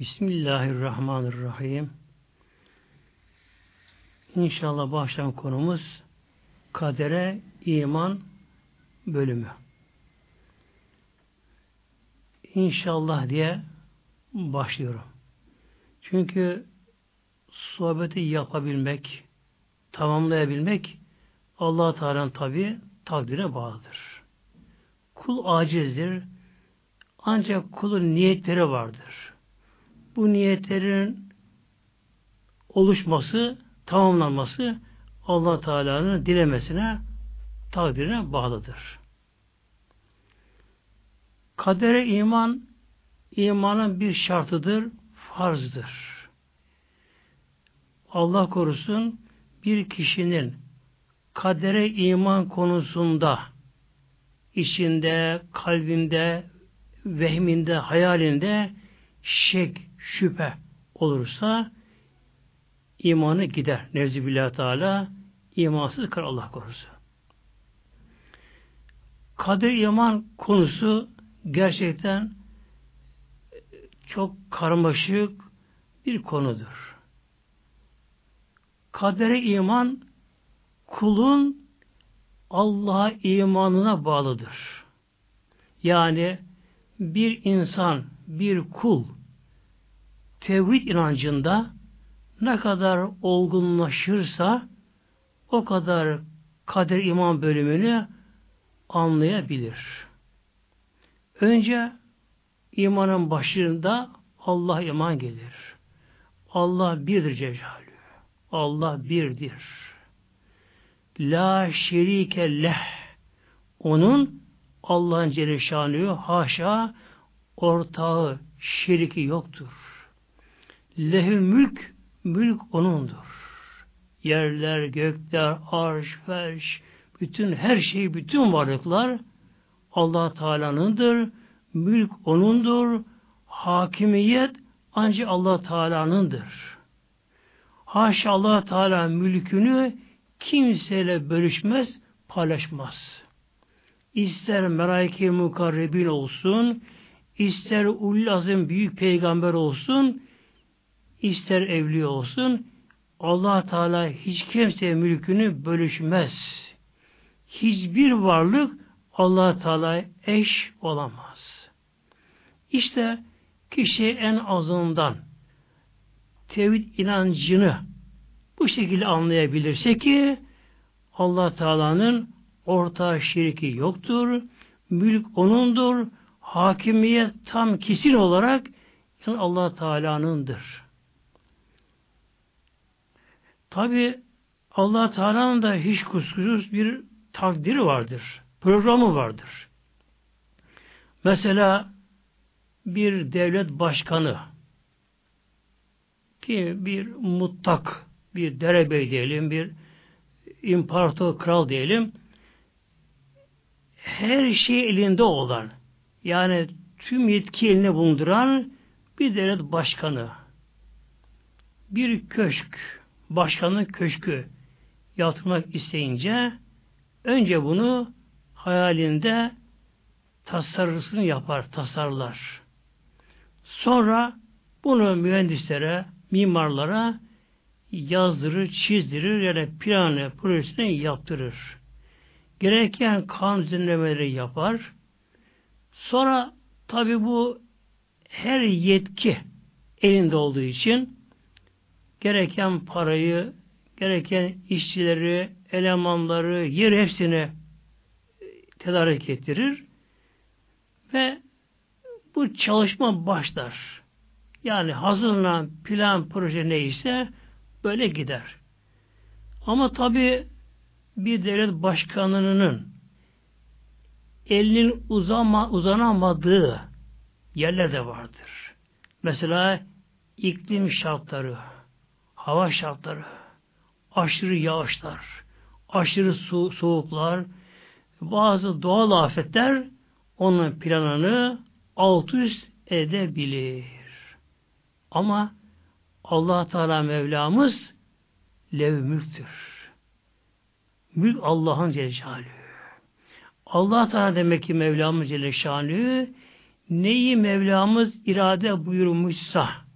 Bismillahirrahmanirrahim. İnşallah başlayan konumuz kadere iman bölümü. İnşallah diye başlıyorum. Çünkü sohbeti yapabilmek, tamamlayabilmek Allah Teala'nın tabi takdire bağlıdır. Kul acizdir. Ancak kulun niyetleri vardır. Bu niyetlerin oluşması, tamamlanması Allah Teala'nın dilemesine, takdirine bağlıdır. Kadere iman, imanın bir şartıdır, farzdır. Allah korusun bir kişinin kadere iman konusunda içinde, kalbinde, vehminde, hayalinde şek, şüphe olursa imanı gider. Nevzibillah Teala imansız kar Allah korusun. Kader iman konusu gerçekten çok karmaşık bir konudur. Kadere iman kulun Allah'a imanına bağlıdır. Yani bir insan, bir kul tevhid inancında ne kadar olgunlaşırsa o kadar kader iman bölümünü anlayabilir. Önce imanın başında Allah iman gelir. Allah birdir Cecalü. Allah birdir. La şerike leh. Onun Allah'ın Celle haşa ortağı, şeriki yoktur. Lehü mülk, mülk O'nundur. Yerler, gökler, arş, ferş, bütün her şey, bütün varlıklar Allah Teala'nındır. Mülk O'nundur. Hakimiyet ancak Allah Teala'nındır. Haşa Allah Teala mülkünü kimseyle bölüşmez, paylaşmaz. İster melaike mukarrebin olsun, ister ulul azim büyük peygamber olsun, ister evli olsun, allah Teala hiç kimseye mülkünü bölüşmez. Hiçbir varlık allah Teala eş olamaz. İşte kişi en azından tevhid inancını bu şekilde anlayabilirse ki allah Teala'nın ortağı şirki yoktur, mülk O'nundur, hakimiyet tam kesin olarak yani allah Teala'nındır. Tabi allah Teala'nın da hiç kuşkusuz bir takdiri vardır. Programı vardır. Mesela bir devlet başkanı ki bir mutlak bir derebey diyelim, bir imparator kral diyelim her şey elinde olan yani tüm yetki eline bulunduran bir devlet başkanı bir köşk başkanın köşkü yaptırmak isteyince önce bunu hayalinde tasarısını yapar, tasarlar. Sonra bunu mühendislere, mimarlara yazdırır, çizdirir yani planı, projesini yaptırır. Gereken kanun düzenlemeleri yapar. Sonra tabi bu her yetki elinde olduğu için gereken parayı, gereken işçileri, elemanları, yer hepsini tedarik ettirir ve bu çalışma başlar. Yani hazırlanan plan, proje neyse böyle gider. Ama tabi bir devlet başkanının elinin uzama, uzanamadığı yerler de vardır. Mesela iklim şartları, hava şartları, aşırı yağışlar, aşırı su, soğuklar, bazı doğal afetler onun planını alt üst edebilir. Ama allah Teala Mevlamız lev mülktür. Mülk Allah'ın Celle Allah Teala demek ki Mevlamız Celle neyi Mevlamız irade buyurmuşsa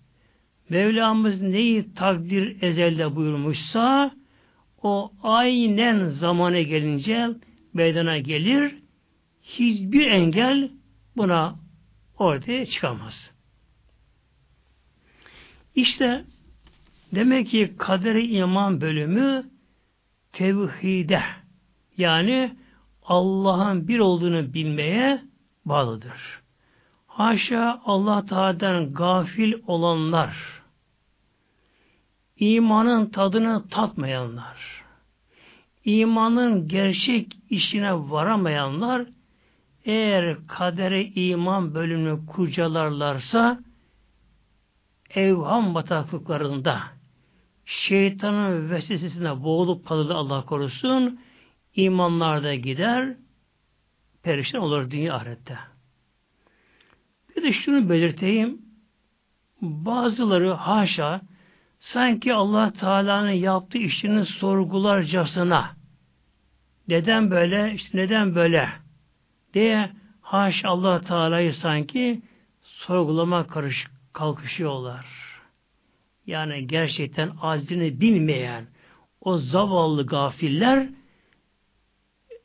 Mevlamız neyi takdir ezelde buyurmuşsa o aynen zamana gelince meydana gelir. Hiçbir engel buna ortaya çıkamaz. İşte demek ki kaderi iman bölümü tevhide yani Allah'ın bir olduğunu bilmeye bağlıdır. Haşa Allah Teala'dan gafil olanlar, imanın tadını tatmayanlar, imanın gerçek işine varamayanlar, eğer kadere iman bölümünü kurcalarlarsa, evham bataklıklarında, şeytanın vesvesesine boğulup kalırlar Allah korusun, imanlar da gider, perişan olur dünya ahirette. Bir de şunu belirteyim. Bazıları haşa sanki Allah Teala'nın yaptığı işini sorgularcasına neden böyle, işte neden böyle diye haşa Allah Teala'yı sanki sorgulama karış, kalkışıyorlar. Yani gerçekten aczini bilmeyen o zavallı gafiller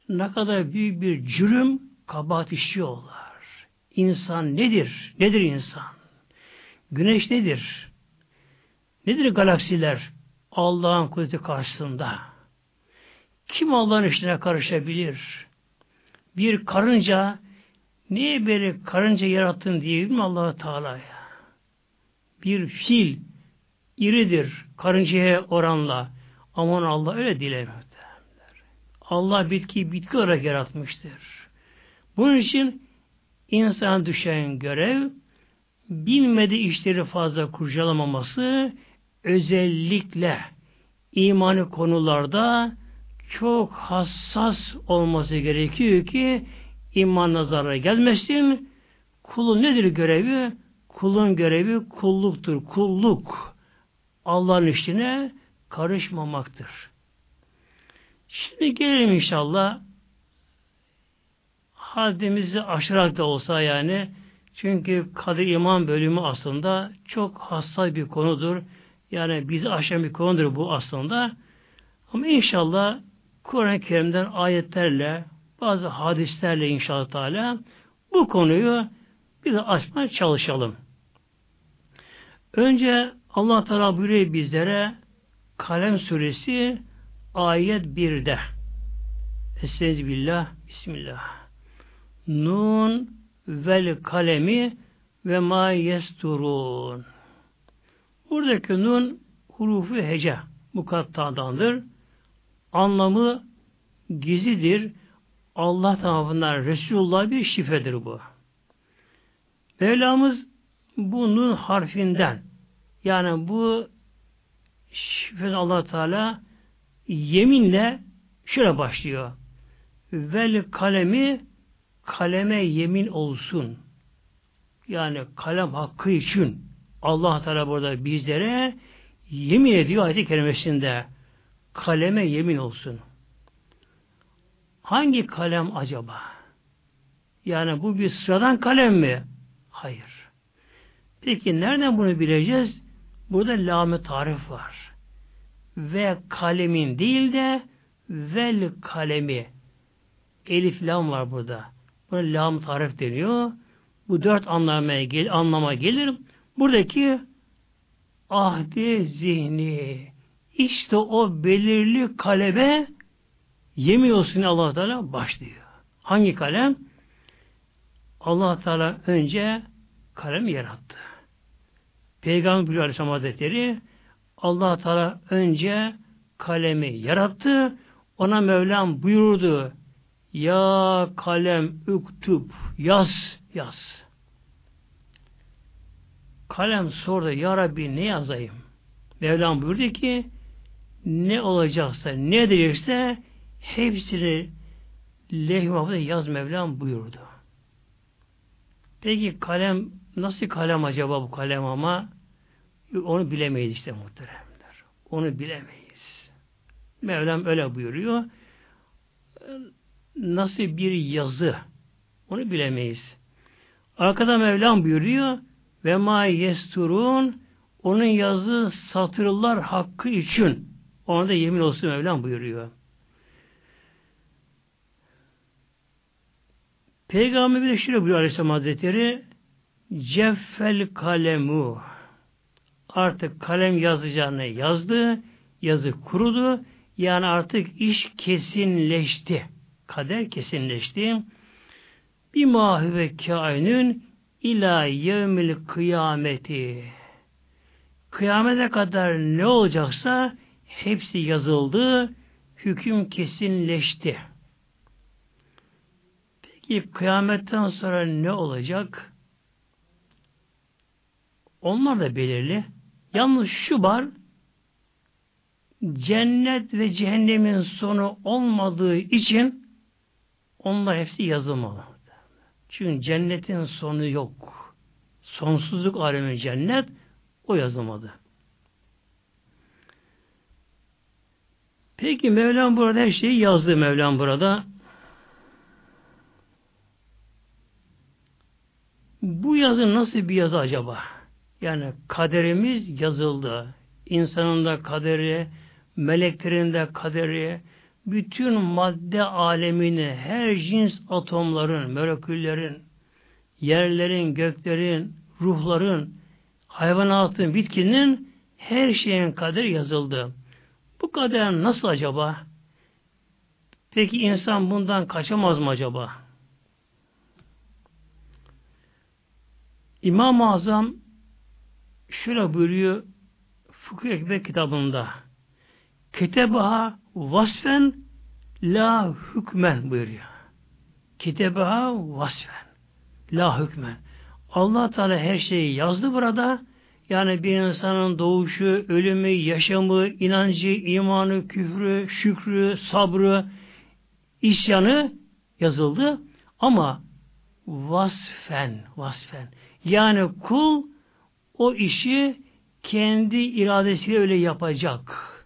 ne kadar büyük bir cürüm kabahat işiyorlar. İnsan nedir? Nedir insan? Güneş nedir? Nedir galaksiler? Allah'ın kudreti karşısında. Kim Allah'ın işine karışabilir? Bir karınca niye böyle karınca yarattın diyebilir mi allah Teala'ya? Bir fil iridir karıncaya oranla. Aman Allah öyle dilemiyor. Allah bitki bitki olarak yaratmıştır. Bunun için insan düşen görev bilmediği işleri fazla kurcalamaması özellikle imani konularda çok hassas olması gerekiyor ki iman nazara gelmesin. Kulun nedir görevi? Kulun görevi kulluktur. Kulluk. Allah'ın işine karışmamaktır. Şimdi gelelim inşallah haddimizi aşarak da olsa yani çünkü kadir iman bölümü aslında çok hassas bir konudur. Yani bizi aşan bir konudur bu aslında. Ama inşallah Kur'an-ı Kerim'den ayetlerle bazı hadislerle inşallah Teala bu konuyu de açmaya çalışalım. Önce Allah Teala buyuruyor bizlere Kalem suresi ayet 1'de Estağfirullah Bismillah Nun vel kalemi ve ma yesturun. Buradaki nun hurufu hece mukattadandır. Anlamı gizidir. Allah tarafından Resulullah bir şifredir bu. Mevlamız bu nun harfinden yani bu şifre Allah Teala yeminle şöyle başlıyor. Vel kalemi kaleme yemin olsun. Yani kalem hakkı için Allah Teala burada bizlere yemin ediyor ayet-i kerimesinde. Kaleme yemin olsun. Hangi kalem acaba? Yani bu bir sıradan kalem mi? Hayır. Peki nereden bunu bileceğiz? Burada lame tarif var. Ve kalemin değil de vel kalemi. Elif lam var burada. Buna lam tarif deniyor. Bu dört anlamaya gel anlama gelir. Buradaki ahdi zihni işte o belirli kaleme yemin olsun allah Teala başlıyor. Hangi kalem? allah Teala önce kalem yarattı. Peygamber buyuruyor Aleyhisselam Hazretleri allah Teala önce kalemi yarattı. Ona Mevlam buyurdu. Ya kalem üktüp yaz yaz. Kalem sordu Ya Rabbi ne yazayım? Mevlam buyurdu ki ne olacaksa ne edecekse hepsini lehvafda yaz Mevlam buyurdu. Peki kalem nasıl kalem acaba bu kalem ama onu bilemeyiz işte muhteremler. Onu bilemeyiz. Mevlam öyle buyuruyor nasıl bir yazı onu bilemeyiz. Arkada Mevlam buyuruyor ve ma yesturun onun yazdığı satırlar hakkı için ona da yemin olsun Mevlam buyuruyor. Peygamber bir de şöyle buyuruyor Aleyhisselam Hazretleri Ceffel kalemu artık kalem yazacağını yazdı, yazı kurudu, yani artık iş kesinleşti. Kader kesinleşti. Bir mahve kainün ila yevmil kıyameti. Kıyamete kadar ne olacaksa hepsi yazıldı, hüküm kesinleşti. Peki kıyametten sonra ne olacak? Onlar da belirli. Yalnız şu var, cennet ve cehennemin sonu olmadığı için onlar hepsi yazılmalı. Çünkü cennetin sonu yok. Sonsuzluk alemi cennet o yazılmadı. Peki Mevlam burada her şeyi yazdı Mevlam burada. Bu yazı nasıl bir yazı acaba? Yani kaderimiz yazıldı. İnsanın da kaderi, meleklerin de kaderi, bütün madde alemini, her cins atomların, moleküllerin, yerlerin, göklerin, ruhların, hayvanatın, bitkinin her şeyin kaderi yazıldı. Bu kader nasıl acaba? Peki insan bundan kaçamaz mı acaba? İmam-ı Azam şöyle buyuruyor Fıkıh Ekber kitabında Kitebaha vasfen la hükmen buyuruyor. Kitebaha vasfen la hükmen. Allah Teala her şeyi yazdı burada. Yani bir insanın doğuşu, ölümü, yaşamı, inancı, imanı, küfrü, şükrü, sabrı, isyanı yazıldı. Ama vasfen, vasfen. Yani kul o işi kendi iradesiyle öyle yapacak.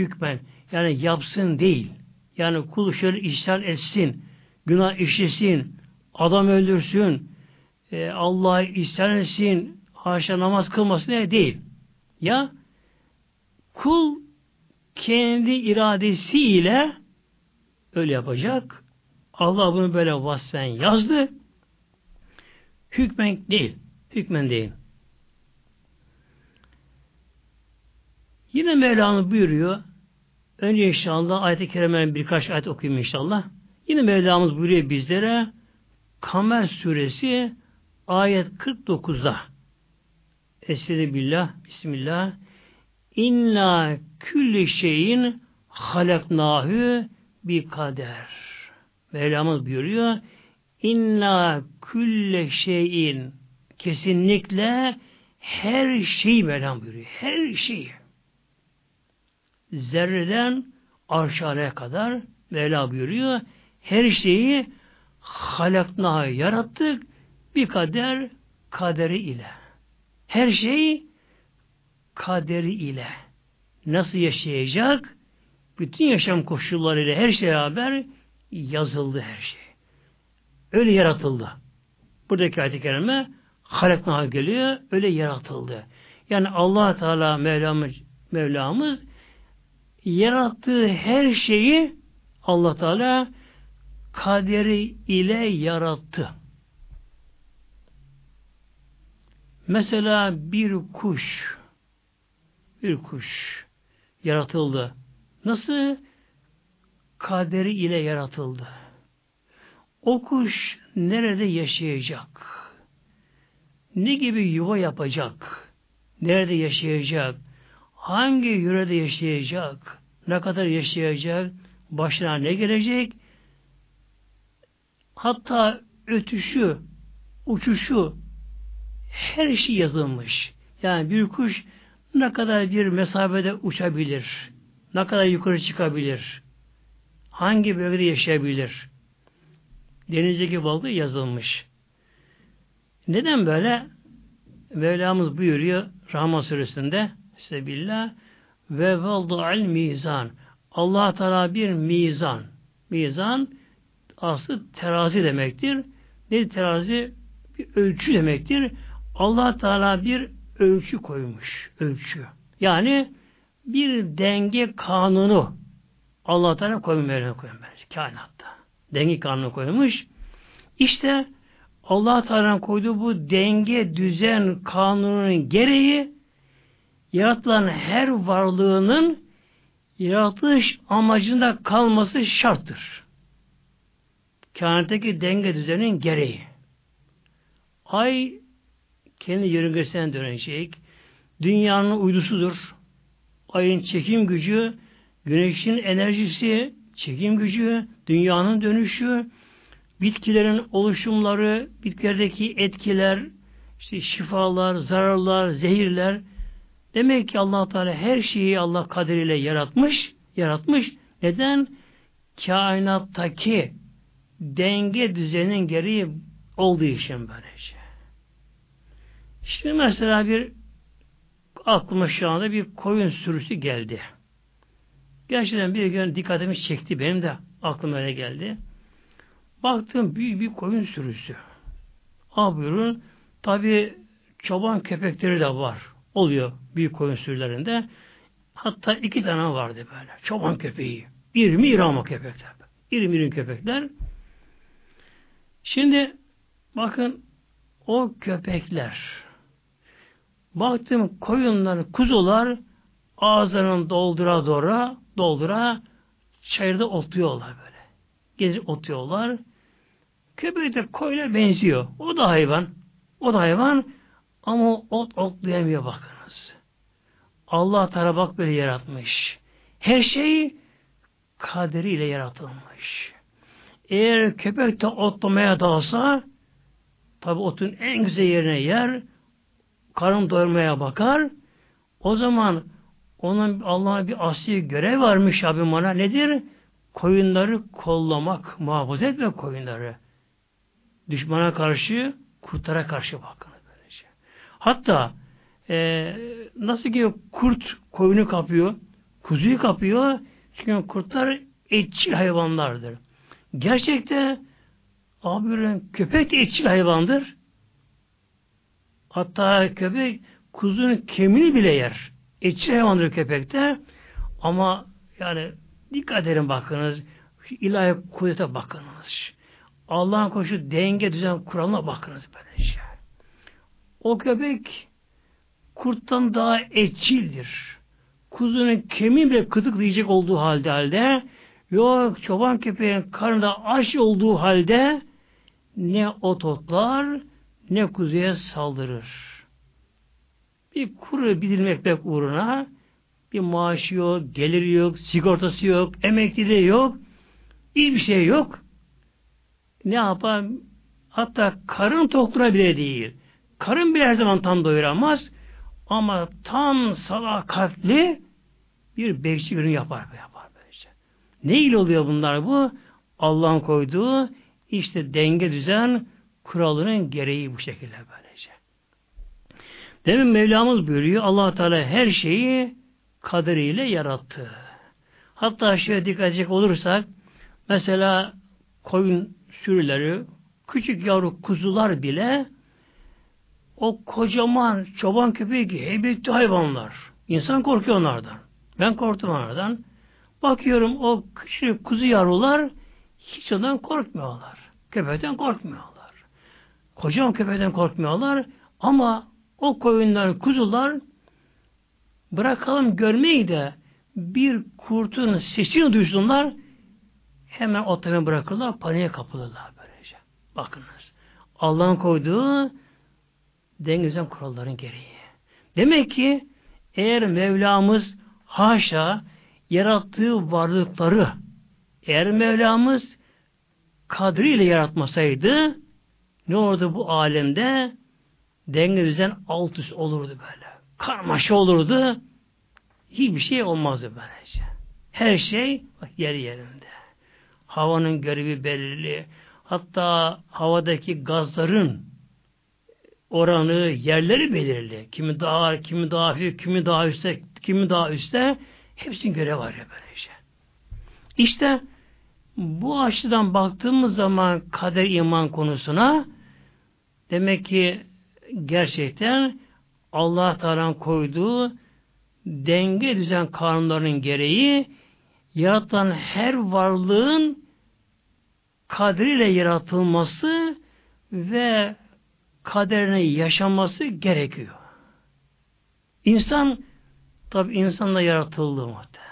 Hükmen. Yani yapsın değil. Yani kul şöyle işler etsin, günah işlesin, adam öldürsün, e, Allah'ı isyan etsin, haşa namaz kılmasın diye değil. Ya kul kendi iradesiyle öyle yapacak. Allah bunu böyle vasfen yazdı. Hükmen değil. Hükmen değil. Yine Mevlamız buyuruyor. Önce inşallah ayet-i kerimenin birkaç ayet okuyayım inşallah. Yine Mevlamız buyuruyor bizlere Kamer suresi ayet 49'da Estaizu billah, bismillah İnna külli şeyin halaknahu bi kader. Mevlamız buyuruyor. İnna külle şeyin kesinlikle her şeyi Mevlam buyuruyor. Her şeyi. Zerreden arşaleye kadar Mevla buyuruyor. Her şeyi halakna yarattık bir kader kaderi ile. Her şey kaderi ile. Nasıl yaşayacak? Bütün yaşam koşullarıyla her şey beraber yazıldı her şey. Öyle yaratıldı. Buradaki ayet-i kerime halaknaha geliyor, öyle yaratıldı. Yani allah Teala Mevlamız, Mevlamız yarattığı her şeyi allah Teala kaderi ile yarattı. Mesela bir kuş bir kuş yaratıldı. Nasıl? Kaderi ile yaratıldı. O kuş nerede yaşayacak? Ne gibi yuva yapacak? Nerede yaşayacak? Hangi yörede yaşayacak? Ne kadar yaşayacak? Başına ne gelecek? Hatta ötüşü, uçuşu her şey yazılmış. Yani bir kuş ne kadar bir mesafede uçabilir? Ne kadar yukarı çıkabilir? Hangi bölgede yaşayabilir? Denizdeki balığı yazılmış. Neden böyle? Mevlamız buyuruyor Rahman suresinde Sebillah ve valdu'al mizan. Allah Teala bir mizan. Mizan aslı terazi demektir. Ne terazi? Bir ölçü demektir. Allah Teala bir ölçü koymuş. Ölçü. Yani bir denge kanunu Allah Teala koymuş koymuş kainatta. Denge kanunu koymuş. İşte Allah Teala'nın koyduğu bu denge, düzen, kanunun gereği yaratılan her varlığının yaratılış amacında kalması şarttır. Kainattaki denge düzenin gereği. Ay kendi yörüngesine dönecek. Dünyanın uydusudur. Ayın çekim gücü, güneşin enerjisi, çekim gücü, dünyanın dönüşü, bitkilerin oluşumları, bitkilerdeki etkiler, işte şifalar, zararlar, zehirler. Demek ki allah Teala her şeyi Allah kaderiyle yaratmış, yaratmış. Neden? Kainattaki denge düzenin gereği olduğu için böylece. Şimdi mesela bir aklıma şu anda bir koyun sürüsü geldi. Gerçekten bir gün dikkatimi çekti. Benim de aklıma öyle geldi. Baktım büyük bir koyun sürüsü. Ha buyurun. Tabi çoban köpekleri de var. Oluyor büyük koyun sürülerinde. Hatta iki tane vardı böyle. Çoban köpeği. İrmi irama köpekler. İrim irim köpekler. Şimdi bakın o köpekler baktım koyunlar, kuzular ağızlarını doldura doğra doldura çayırda otluyorlar böyle. Gezip otuyorlar. Köpek de koyuna benziyor. O da hayvan. O da hayvan. Ama ot otlayamıyor bakınız. Allah Teala bak böyle yaratmış. Her şey kaderiyle yaratılmış. Eğer köpek de otlamaya dalsa tabi otun en güzel yerine yer karın doyurmaya bakar o zaman onun Allah'a bir asli görev varmış abi bana nedir? Koyunları kollamak, muhafaza etmek koyunları. Düşmana karşı, kurtlara karşı bakın. Hatta e, nasıl ki kurt koyunu kapıyor, kuzuyu kapıyor, çünkü kurtlar etçil hayvanlardır. Gerçekte abi köpek de etçil hayvandır. Hatta köpek kuzunun kemiğini bile yer. Etçil hayvandır köpekte. Ama yani dikkat edin bakınız. İlahi kudrete bakınız. Allah'ın koşu denge düzen kuralına bakınız böylece. O köpek kurttan daha etçildir. Kuzunun kemiği bile kıtıklayacak olduğu halde halde yok çoban köpeğin karnında aç olduğu halde ne ot otlar ne kuzuya saldırır bir kuru bir ekmek uğruna bir maaşı yok, geliri yok, sigortası yok, emekliliği yok, hiçbir şey yok. Ne yapar? Hatta karın tokluğuna bile değil. Karın bile her zaman tam doyuramaz. Ama tam salakatli bir bekçi günü yapar. yapar böylece. Ne ile oluyor bunlar bu? Allah'ın koyduğu işte denge düzen kuralının gereği bu şekilde böylece. Demin Mevlamız buyuruyor allah Teala her şeyi kaderiyle yarattı. Hatta şöyle dikkat edecek olursak mesela koyun sürüleri, küçük yavru kuzular bile o kocaman çoban köpeği gibi heybetli hayvanlar. İnsan korkuyor onlardan. Ben korktum onlardan. Bakıyorum o küçük kuzu yavrular hiç ondan korkmuyorlar. Köpekten korkmuyorlar. Kocaman köpekten korkmuyorlar ama o koyunlar, kuzular bırakalım görmeyi de bir kurtun sesini duysunlar hemen otlarını bırakırlar, paniğe kapılırlar böylece. Bakınız. Allah'ın koyduğu dengizden kuralların gereği. Demek ki eğer Mevlamız haşa yarattığı varlıkları eğer Mevlamız kadriyle yaratmasaydı ne olurdu bu alemde? denge düzen alt üst olurdu böyle. Karmaşa olurdu. Hiçbir şey olmazdı böylece. Her şey bak yer yerinde. Havanın görevi belirli. Hatta havadaki gazların oranı, yerleri belirli. Kimi daha ağır, kimi daha hafif, kimi daha üstte, kimi daha üstte. Hepsinin görevi var ya böylece. İşte bu açıdan baktığımız zaman kader iman konusuna demek ki gerçekten Allah Teala'nın koyduğu denge düzen kanunlarının gereği yaratılan her varlığın kadriyle yaratılması ve kaderine yaşanması gerekiyor. İnsan tabi insanla yaratıldı muhtemelen.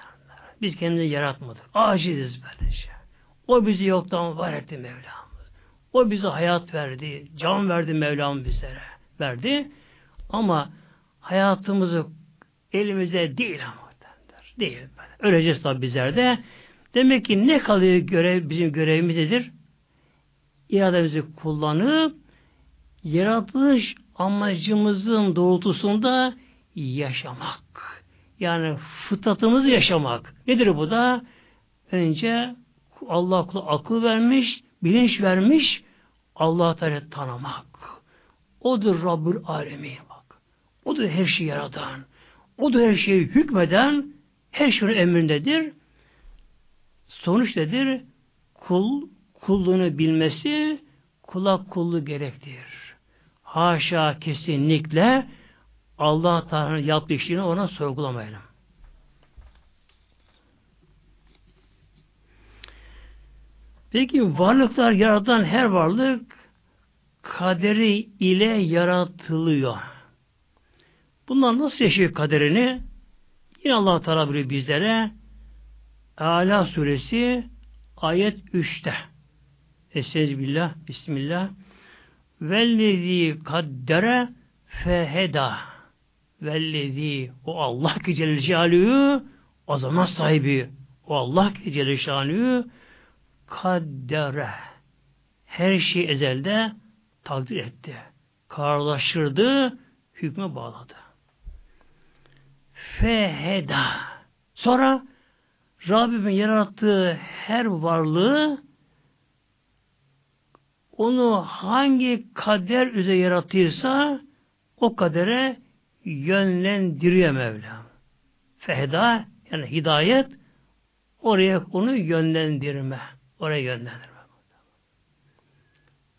Biz kendimizi yaratmadık. Aciziz böylece. O bizi yoktan var etti Mevlamız. O bize hayat verdi, can verdi Mevlam bizlere. Verdi. Ama hayatımızı elimize değil ama değil. Böyle. Öleceğiz tabi bizler de. Demek ki ne kalıyor görev, bizim görevimizdir? İrademizi kullanıp yaratılış amacımızın doğrultusunda yaşamak. Yani fıtratımızı yaşamak. Nedir bu da? Önce Allah kula akıl vermiş, bilinç vermiş, Allah Teala tanımak. Odur Rabbül Alemi bak. Odur her şeyi yaratan. Odur her şeyi hükmeden, her şeyin emrindedir. Sonuç nedir? Kul, kulluğunu bilmesi, kula kullu gerektir. Haşa kesinlikle Allah Teala'nın yaptığı işini ona sorgulamayalım. Peki varlıklar yaratan her varlık kaderi ile yaratılıyor. Bunlar nasıl yaşıyor kaderini? Yine Allah Teala biliyor bizlere Ala suresi ayet 3'te Estaizu billah, bismillah Vellezi kaddere feheda Vellezi o Allah ki Celle azamet sahibi o Allah ki Celle Celaluhu kaddere her şey ezelde takdir etti. Kararlaştırdı, hükme bağladı. Feheda. Sonra Rabbimin yarattığı her varlığı onu hangi kader üzere yaratırsa o kadere yönlendiriyor Mevlam. Fehda yani hidayet oraya onu yönlendirme. Oraya yönlendirme.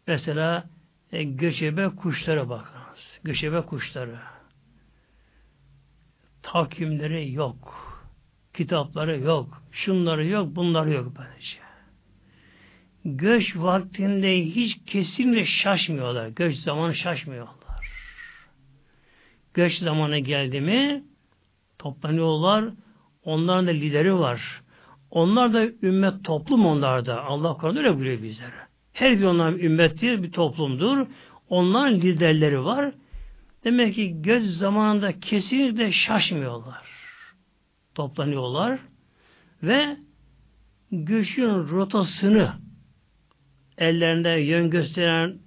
Mesela e, göçebe kuşlara bakınız. Göçebe kuşları. Takvimleri yok. Kitapları yok. Şunları yok, bunları yok böylece. Göç vaktinde hiç kesinlikle şaşmıyorlar. Göç zamanı şaşmıyorlar. Göç zamanı geldi mi toplanıyorlar. Onların da lideri var. Onlar da ümmet toplum onlarda. Allah Kur'an'da öyle buyuruyor bizlere. Her bir onların ümmettir, bir toplumdur. Onların liderleri var. Demek ki göz zamanında kesinlikle şaşmıyorlar. Toplanıyorlar ve göçün rotasını ellerinde yön gösteren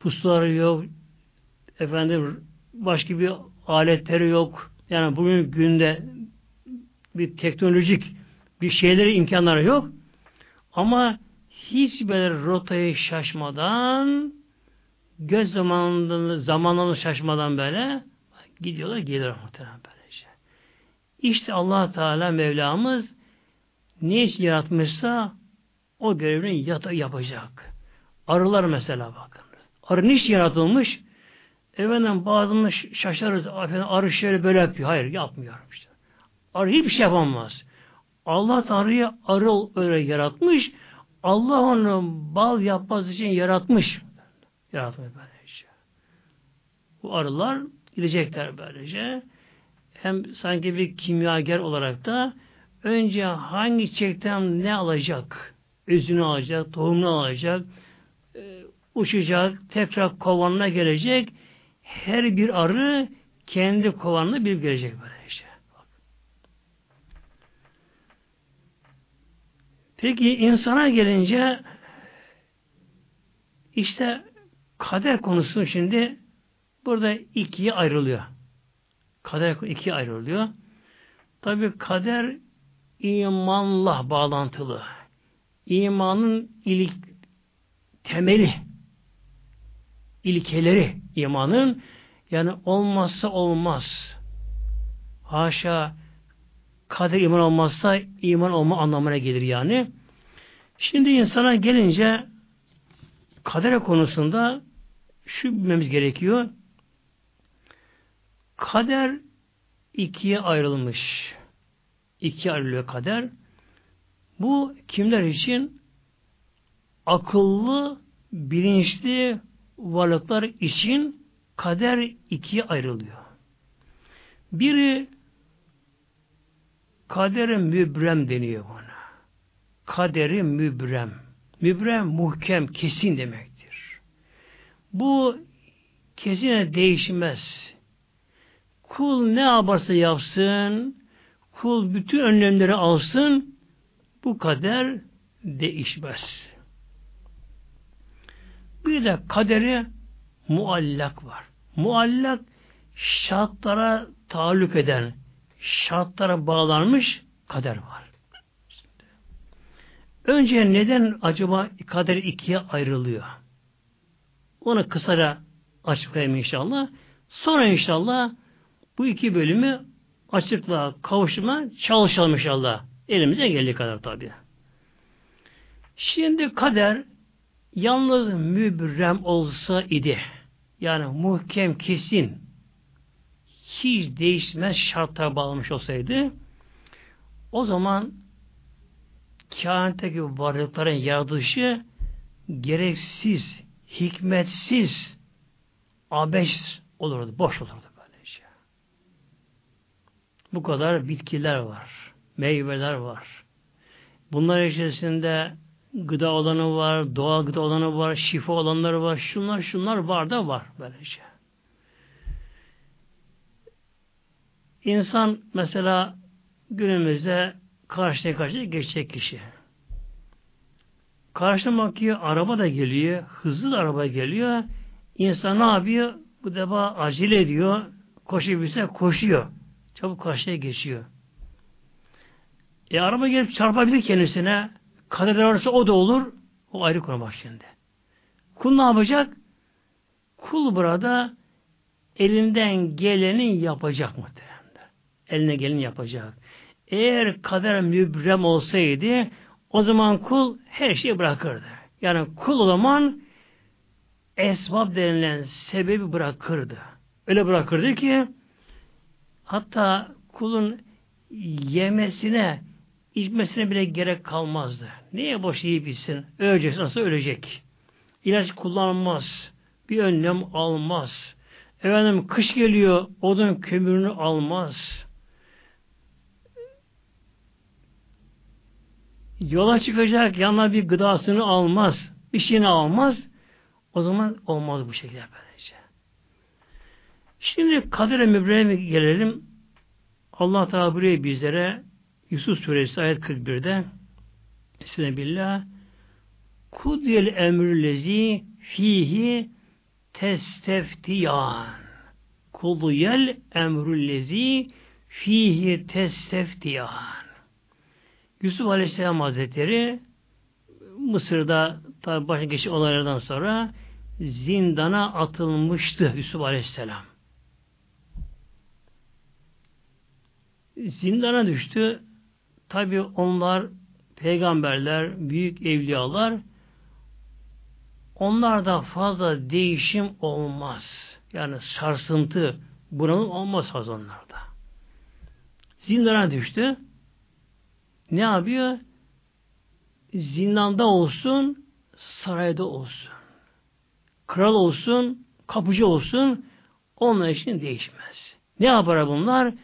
pusuları yok, efendim başka bir aletleri yok. Yani bugün günde bir teknolojik bir şeyleri imkanları yok. Ama hiç böyle rotayı şaşmadan göz zamanını zamanını şaşmadan böyle gidiyorlar geliyor muhtemelen böylece. İşte allah Teala Mevlamız ne için yaratmışsa o görevini yata yapacak. Arılar mesela bakın. Arı niçin yaratılmış? Efendim bazımız şaşarız. Efendim, arı şöyle böyle yapıyor. Hayır yapmıyor. Işte. Arı hiçbir şey yapamaz. Allah Tanrı'yı arı öyle yaratmış. Allah onu bal yapması için yaratmış. Yaratmış böylece. Bu arılar gidecekler böylece. Hem sanki bir kimyager olarak da önce hangi çiçekten ne alacak? Özünü alacak, tohumunu alacak, e, uçacak, tekrar kovanına gelecek. Her bir arı kendi kovanına bir gelecek böylece. Peki insana gelince işte kader konusu şimdi burada ikiye ayrılıyor. Kader ikiye ayrılıyor. Tabi kader imanla bağlantılı. İmanın ilk temeli, ilkeleri imanın yani olmazsa olmaz. Haşa kader iman olmazsa iman olma anlamına gelir yani. Şimdi insana gelince kader konusunda şu bilmemiz gerekiyor. Kader ikiye ayrılmış. İkiye ayrılıyor kader. Bu kimler için? Akıllı, bilinçli varlıklar için kader ikiye ayrılıyor. Biri kader mübrem deniyor buna. Kaderi mübrem. Mübrem muhkem, kesin demektir. Bu kesin değişmez. Kul ne yaparsa yapsın, kul bütün önlemleri alsın, bu kader değişmez. Bir de kaderi muallak var. Muallak şartlara taalluk eden, şartlara bağlanmış kader var. Önce neden acaba kader ikiye ayrılıyor? Onu kısaca açıklayayım inşallah. Sonra inşallah bu iki bölümü açıklığa kavuşma çalışalım inşallah. Elimize geldiği kadar tabi. Şimdi kader yalnız mübrem olsa idi. Yani muhkem kesin hiç değişmez şartlara bağlamış olsaydı o zaman kainattaki varlıkların yaratılışı gereksiz, hikmetsiz, abeş olurdu, boş olurdu böylece. Bu kadar bitkiler var, meyveler var. Bunlar içerisinde gıda olanı var, doğal gıda olanı var, şifa olanları var, şunlar şunlar var da var böylece. İnsan mesela günümüzde karşıya karşıya geçecek kişi. Karşına bakıyor, araba da geliyor, hızlı da araba geliyor. İnsan ne yapıyor? Bu defa acele ediyor, koşabilse koşuyor. Çabuk karşıya geçiyor. E araba gelip çarpabilir kendisine. Kader arası o da olur. O ayrı konu bak şimdi. Kul ne yapacak? Kul burada elinden geleni yapacak muhtemelen. Eline geleni yapacak. Eğer kader mübrem olsaydı o zaman kul her şeyi bırakırdı. Yani kul o zaman esbab denilen sebebi bırakırdı. Öyle bırakırdı ki hatta kulun yemesine içmesine bile gerek kalmazdı. Niye boş yiyip bitsin? Ölecek nasıl ölecek? İlaç kullanmaz. Bir önlem almaz. Efendim kış geliyor odun kömürünü almaz. yola çıkacak yanına bir gıdasını almaz, bir şeyini almaz, o zaman olmaz bu şekilde böylece. Şimdi kadere mübreye gelelim. Allah Teala buraya bizlere Yusuf Suresi ayet 41'de Size billah Kudiyel emrülezi fihi testeftiyan Kudiyel emrülezi fihi testeftiyan Yusuf Aleyhisselam Hazretleri Mısır'da tabi başına geçen olaylardan sonra zindana atılmıştı Yusuf Aleyhisselam. Zindana düştü. Tabi onlar peygamberler, büyük evliyalar onlarda fazla değişim olmaz. Yani sarsıntı, bunalım olmaz fazla onlarda. Zindana düştü ne yapıyor? Zindanda olsun, sarayda olsun. Kral olsun, kapıcı olsun, onlar için değişmez. Ne yapar bunlar? Bunlar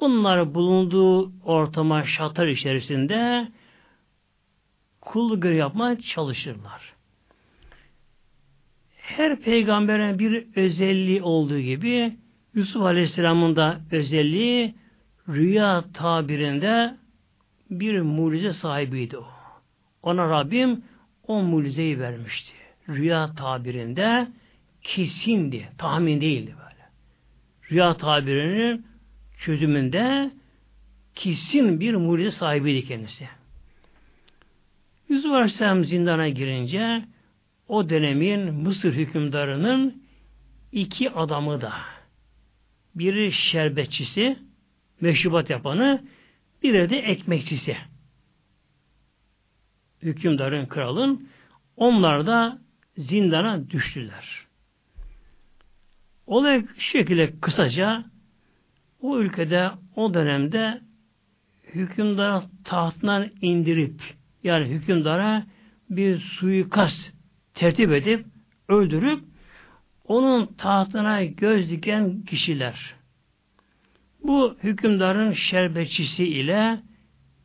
bulunduğu ortama, şartlar içerisinde kulluk görev yapmaya çalışırlar. Her peygamberin bir özelliği olduğu gibi Yusuf Aleyhisselam'ın da özelliği rüya tabirinde bir mucize sahibiydi o. Ona Rabbim o mucizeyi vermişti. Rüya tabirinde kesindi, tahmin değildi böyle. Rüya tabirinin çözümünde kesin bir mucize sahibiydi kendisi. Yusuf Aleyhisselam zindana girince o dönemin Mısır hükümdarının iki adamı da biri şerbetçisi, meşrubat yapanı, biri de ekmekçisi. Hükümdarın, kralın onlar da zindana düştüler. Olay şu şekilde kısaca o ülkede o dönemde hükümdara tahtından indirip yani hükümdara bir suikast tertip edip öldürüp onun tahtına göz diken kişiler. Bu hükümdarın şerbetçisi ile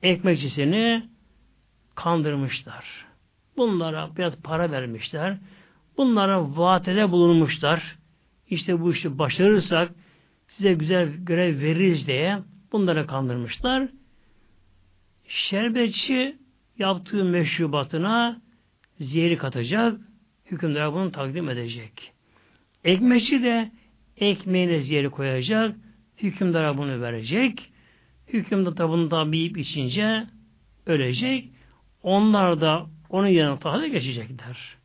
ekmekçisini kandırmışlar. Bunlara biraz para vermişler. Bunlara vaatede bulunmuşlar. İşte bu işi başarırsak size güzel görev veririz diye bunlara kandırmışlar. Şerbetçi yaptığı meşrubatına zehri katacak, hükümdara bunu takdim edecek. Ekmekçi de ekmeğine zehri koyacak, hükümdara bunu verecek. Hükümdar da bunu da yiyip içince ölecek. Onlar da onun yanına tahta geçecekler.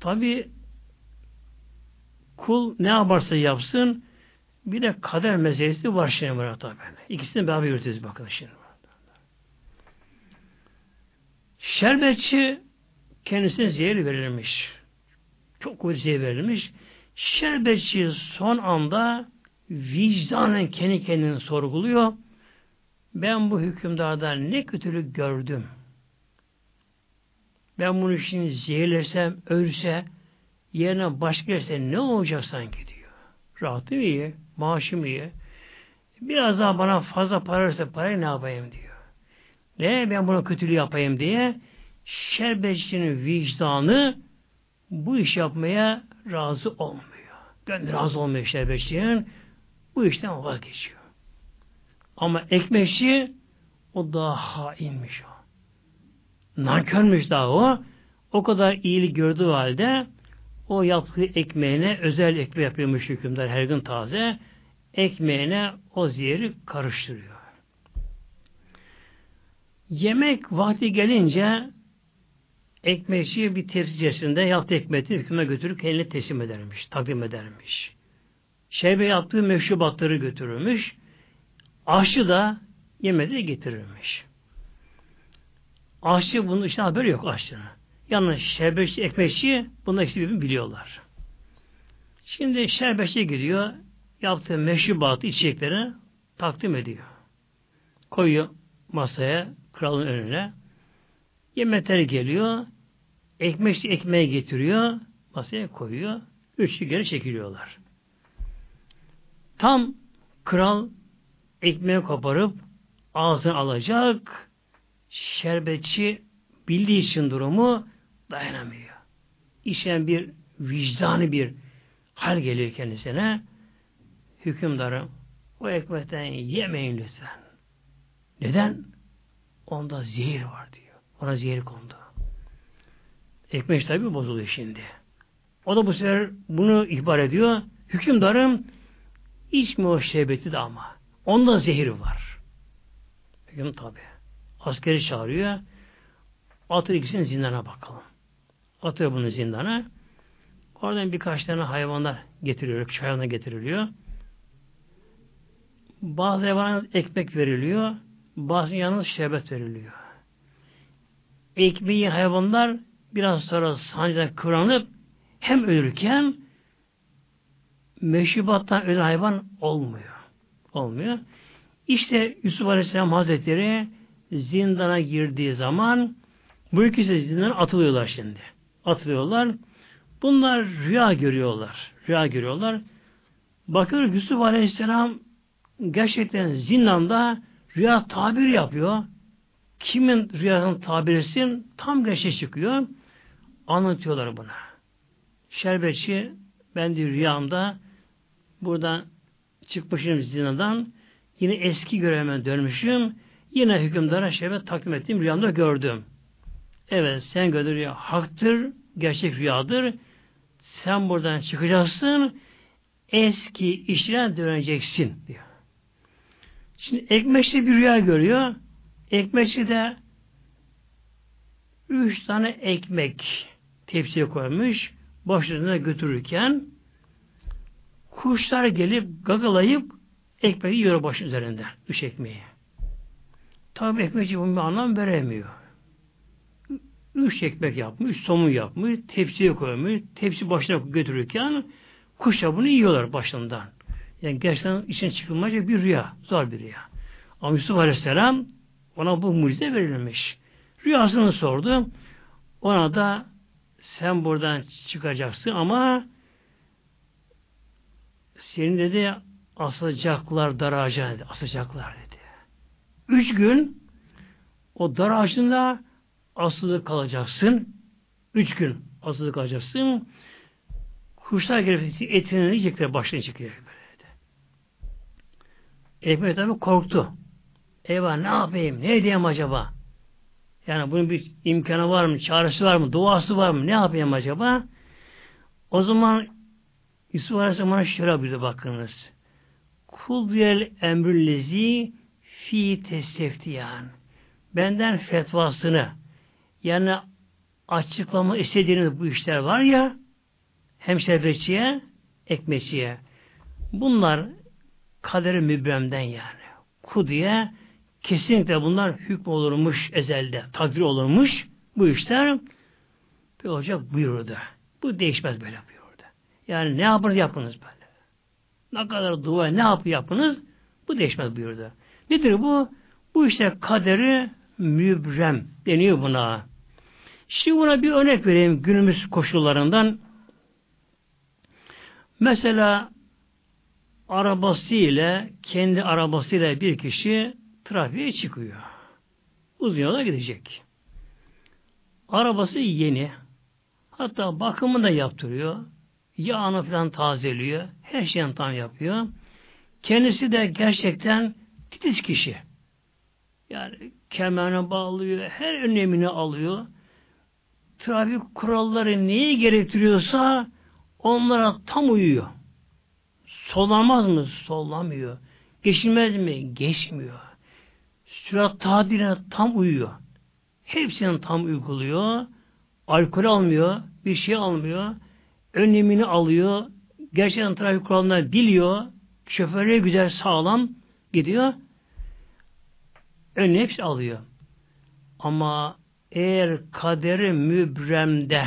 Tabi kul ne yaparsa yapsın bir de kader meselesi var şimdi burada tabi. İkisini beraber yürüteceğiz bakın şimdi. Şerbetçi kendisine zehir verilmiş. Çok kuvvetli zehir verilmiş. Şerbetçi son anda vicdanen kendi kendini sorguluyor. Ben bu hükümdardan ne kötülük gördüm. Ben bunu şimdi zehirlesem, ölse, yerine başka yerse ne olacak sanki diyor. Rahatım iyi, maaşım iyi. Biraz daha bana fazla para verse parayı ne yapayım diyor. Ne ben buna kötülüğü yapayım diye şerbetçinin vicdanı bu iş yapmaya razı olmuyor. Gönül razı olmuyor şerbetçinin. Bu işten vazgeçiyor. Ama ekmekçi o daha hainmiş o. Nankörmüş daha o. O kadar iyilik gördüğü halde o yaptığı ekmeğine özel ekmeği yapıyormuş hükümdar her gün taze. Ekmeğine o zehri karıştırıyor. Yemek vakti gelince ekmekçi bir tepsi içerisinde yaptığı ekmeği hüküme götürüp kendine teslim edermiş, takdim edermiş. Şeybe yaptığı meşrubatları götürürmüş. Aşçı da yemedi getirirmiş. Aşçı bunun işte haberi yok aşçının. Yalnız şerbetçi, ekmekçi bunlar birbirini biliyorlar. Şimdi şerbetçi gidiyor, yaptığı meşrubatı, içecekleri takdim ediyor. Koyuyor masaya, kralın önüne. Yemekler geliyor, ekmekçi ekmeği getiriyor, masaya koyuyor. Üçü geri çekiliyorlar. Tam kral ekmeği koparıp ağzını alacak, şerbetçi bildiği için durumu dayanamıyor. İşen bir vicdanı bir hal geliyor kendisine. Hükümdarım o ekmekten yemeyin lütfen. Neden? Onda zehir var diyor. Ona zehir kondu. Ekmek tabi bozuluyor şimdi. O da bu sefer bunu ihbar ediyor. Hükümdarım içme o şerbeti de ama. Onda zehir var. Hüküm tabi. Askeri çağırıyor. Atıyor ikisini zindana bakalım. Atıyor bunu zindana. Oradan birkaç tane hayvanlar getiriyor. Çayana getiriliyor. Bazı hayvana ekmek veriliyor. Bazı yalnız şerbet veriliyor. Ekmeği hayvanlar biraz sonra sancıdan kıvranıp hem ölürken meşrubattan ölen hayvan olmuyor. Olmuyor. İşte Yusuf Aleyhisselam Hazretleri zindana girdiği zaman bu ikisi zindana atılıyorlar şimdi. Atılıyorlar. Bunlar rüya görüyorlar. Rüya görüyorlar. Bakıyor Yusuf Aleyhisselam gerçekten zindanda rüya tabir yapıyor. Kimin rüyasını tabir etsin tam gerçek çıkıyor. Anlatıyorlar buna. Şerbetçi ben diyor rüyamda buradan çıkmışım zindan yine eski görevime dönmüşüm yine hükümdara şerbet takdim ettiğim rüyamda gördüm. Evet sen gördün rüya haktır gerçek rüyadır sen buradan çıkacaksın eski işine döneceksin diyor. Şimdi ekmekçi bir rüya görüyor. Ekmekçi de üç tane ekmek tepsiye koymuş. Başlarına götürürken kuşlar gelip gagalayıp ekmeği yiyor baş üzerinde. Üç ekmeği. Tabi ekmekçi bunu bir anlam veremiyor. Üç ekmek yapmış, somun yapmış, tepsiye koymuş, tepsi başına götürürken kuşlar bunu yiyorlar başından. Yani gerçekten için çıkılmayacak bir rüya. Zor bir rüya. Ama Yusuf Aleyhisselam ona bu mucize verilmiş. Rüyasını sordu. Ona da sen buradan çıkacaksın ama seni dedi asacaklar dar ağacına dedi. Asacaklar dedi. Üç gün o dar ağacında asılı kalacaksın. Üç gün asılı kalacaksın. Kuşlar gelip etini yiyecekler böyle dedi. Ekmek tabi korktu. Eyvah ne yapayım? Ne edeyim acaba? Yani bunun bir imkanı var mı? Çaresi var mı? Duası var mı? Ne yapayım acaba? O zaman Yusuf Aleyhisselam'a şöyle buyurdu bakınız. Kul diyel emrüllezi fi testeftiyan. Benden fetvasını yani açıklama istediğiniz bu işler var ya hem şerbetçiye ekmekçiye bunlar kaderi mübremden yani. Kudiye kesinlikle bunlar hükmü olurmuş ezelde. Takdir olurmuş. Bu işler bir olacak buyurdu. Bu değişmez böyle buyurdu. Yani ne yapınız yapınız böyle. Ne kadar dua ne yapı yapınız bu değişmez buyurdu. Nedir bu? Bu işte kaderi mübrem deniyor buna. Şimdi buna bir örnek vereyim günümüz koşullarından. Mesela arabasıyla kendi arabasıyla bir kişi trafiğe çıkıyor. Uzun yola gidecek. Arabası yeni. Hatta bakımını da yaptırıyor. Yağını falan tazeliyor. Her şeyini tam yapıyor. Kendisi de gerçekten titiz kişi. Yani kemerine bağlıyor. Her önemini alıyor. Trafik kuralları neyi gerektiriyorsa onlara tam uyuyor. Solamaz mı? Sollamıyor. Geçilmez mi? Geçmiyor. Sürat tadiline tam uyuyor. Hepsini tam uyguluyor. Alkol almıyor. Bir şey almıyor. Önlemini alıyor. Gerçekten trafik kurallarını biliyor. Şoförü güzel sağlam gidiyor. Hepsi alıyor. Ama eğer kaderi mübremde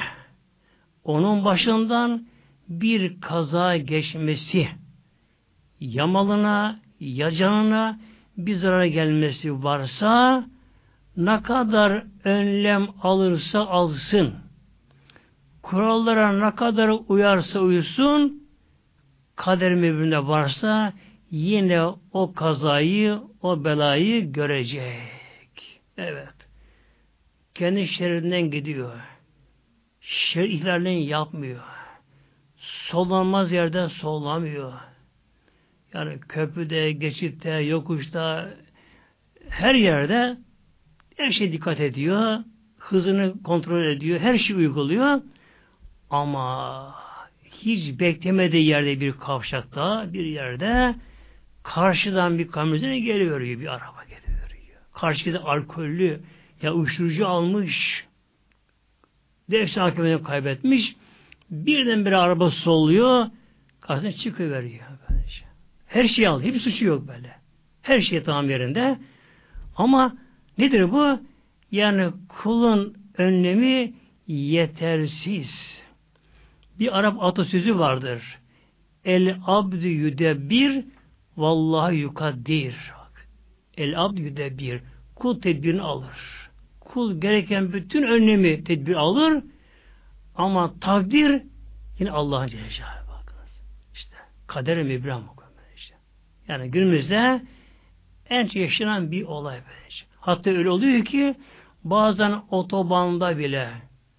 onun başından bir kaza geçmesi yamalına, ya canına bir zarar gelmesi varsa ne kadar önlem alırsa alsın kurallara ne kadar uyarsa uysun kader birbirinde varsa yine o kazayı, o belayı görecek. Evet. Kendi şeridinden gidiyor. Şer ihlalini yapmıyor. Sollanmaz yerde sollamıyor. Yani köprüde, geçitte, yokuşta, her yerde her şey dikkat ediyor. Hızını kontrol ediyor. Her şeyi uyguluyor. Ama hiç beklemediği yerde bir kavşakta, bir yerde karşıdan bir kamyonete geliyor bir araba geliyor. Karşıda alkollü ya uyuşturucu almış direksiyon hakimini kaybetmiş birden bir araba solluyor karşısına çıkıveriyor. Böylece. Her şeyi aldı. Hiçbir suçu yok böyle. Her şey tam yerinde. Ama nedir bu? Yani kulun önlemi yetersiz. Bir Arap atasözü vardır. El abdü yüdebbir vallahi yukaddir. El abdü yüdebbir. Kul tedbirini alır. Kul gereken bütün önlemi tedbir alır ama takdir yine Allah'ın Celle bakınız. İşte kader-i mübrem işte. Yani günümüzde en çok yaşanan bir olay böylece. Hatta öyle oluyor ki bazen otobanda bile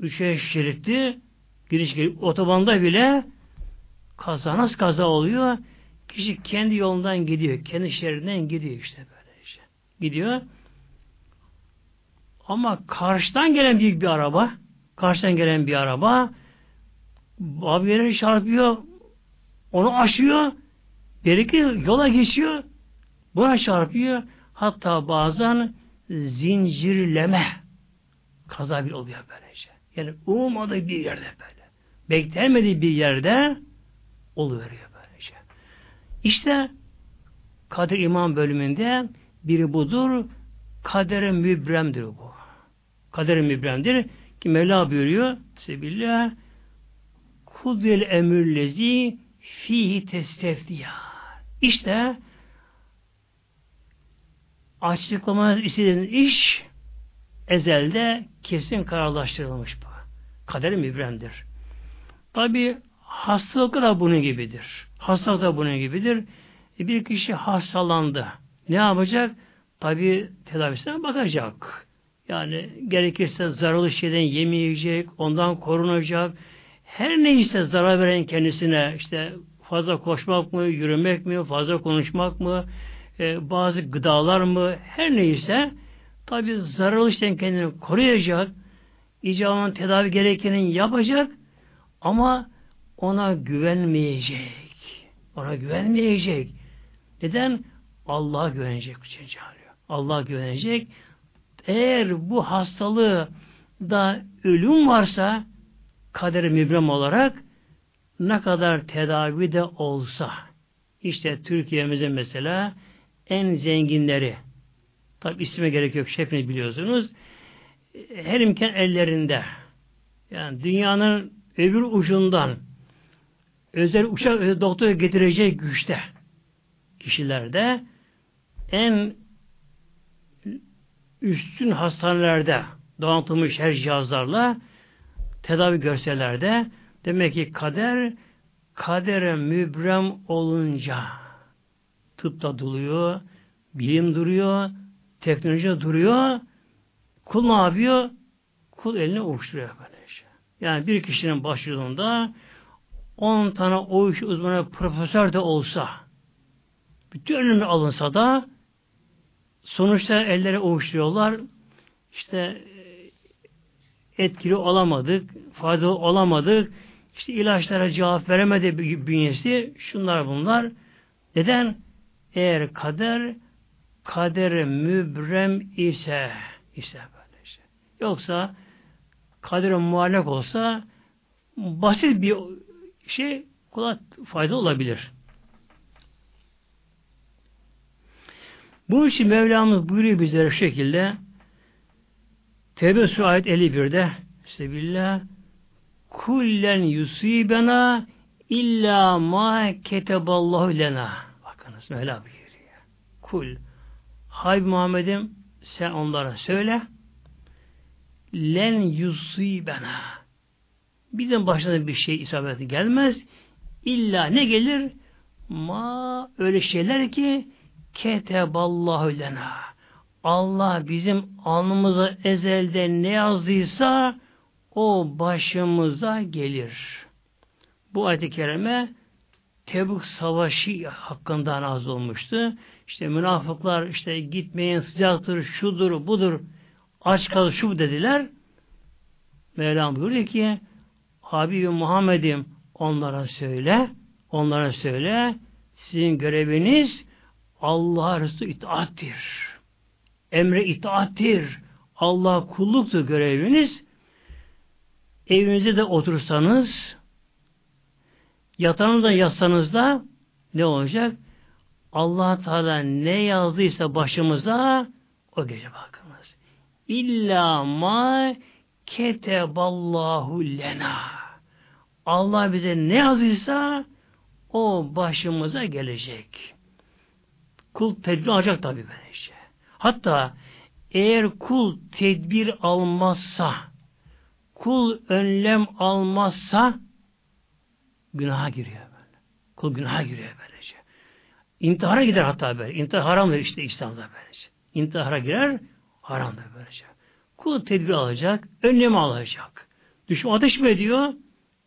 üçe şeritli giriş giriş otobanda bile kaza nasıl kaza oluyor? Kişi kendi yolundan gidiyor. Kendi şeridinden gidiyor işte böyle işte. Gidiyor. Ama karşıdan gelen büyük bir araba karşıdan gelen bir araba abileri çarpıyor onu aşıyor belki yola geçiyor buna çarpıyor hatta bazen zincirleme kaza bir oluyor böylece. Yani ummadığı bir yerde böyle beklenmediği bir yerde oluveriyor böylece. İşte kader iman bölümünde biri budur. Kadere mübremdir bu. Kader mübremdir. Ki Mevla buyuruyor Sebillah kudil emürlezi fihi testefdiya. İşte açıklamanız istediğiniz iş ezelde kesin kararlaştırılmış bu. Kader mübremdir. Tabi hastalık da bunun gibidir. Hastalık da bunun gibidir. E bir kişi hastalandı. Ne yapacak? Tabi tedavisine bakacak. Yani gerekirse zararlı şeyden yemeyecek, ondan korunacak. Her neyse zarar veren kendisine işte fazla koşmak mı, yürümek mi, fazla konuşmak mı, e, bazı gıdalar mı, her neyse tabi zararlı şeyden kendini koruyacak, icabının tedavi gerekenin yapacak ama ona güvenmeyecek. Ona güvenmeyecek. Neden? Allah'a güvenecek. Allah'a güvenecek. Eğer bu hastalığı da ölüm varsa kader mübrem olarak ne kadar tedavi de olsa işte Türkiye'mizde mesela en zenginleri tabi isme gerek yok şefini biliyorsunuz her imkan ellerinde. Yani dünyanın öbür ucundan özel uçak doktor getirecek güçte kişilerde en üstün hastanelerde donatılmış her cihazlarla tedavi görselerde demek ki kader kadere mübrem olunca tıpta duruyor, bilim duruyor, teknoloji duruyor, kul ne yapıyor? Kul elini ovuşturuyor böylece. Yani bir kişinin başlığında 10 tane o iş uzmanı profesör de olsa bütün ölümler alınsa da sonuçta ellere ovuşturuyorlar. İşte e, etkili olamadık, faydalı olamadık. İşte ilaçlara cevap veremedi bünyesi. Şunlar bunlar. Neden? Eğer kader kader mübrem ise ise böylece. Yoksa kader muallak olsa basit bir şey kolay fayda olabilir. Bunun için Mevlamız buyuruyor bizlere şu şekilde. Tevbe Suresi ayet 51'de Sebillah kullen yusibena illa ma keteballahu lena. Bakınız Mevla buyuruyor. Kul Hayb Muhammed'im sen onlara söyle len yusibena. Bizim başına bir şey isabeti gelmez. İlla ne gelir? Ma öyle şeyler ki keteballahu lena. Allah bizim alnımıza ezelde ne yazdıysa o başımıza gelir. Bu ayet-i kerime Tebuk Savaşı hakkında az olmuştu. İşte münafıklar işte gitmeyin sıcaktır, şudur, budur, aç kal şu dediler. Mevlam buyuruyor ki Habibi Muhammed'im onlara söyle, onlara söyle, sizin göreviniz Allah'a Resulü itaattir. Emre itaattir. Allah kulluktur göreviniz. Evinizde de otursanız yatağınızda yatsanız da ne olacak? allah Teala ne yazdıysa başımıza o gece bakınız. İlla ma keteballahu lena. Allah bize ne yazdıysa o başımıza gelecek. Kul tedbir alacak tabi böylece. Hatta eğer kul tedbir almazsa, kul önlem almazsa günaha giriyor böyle. Kul günaha giriyor böylece. İntihara gider hatta böyle. İntihar haramdır işte İslam'da böylece. İntihara girer, haramdır böylece. Kul tedbir alacak, önlem alacak. Düşman ateş mi ediyor?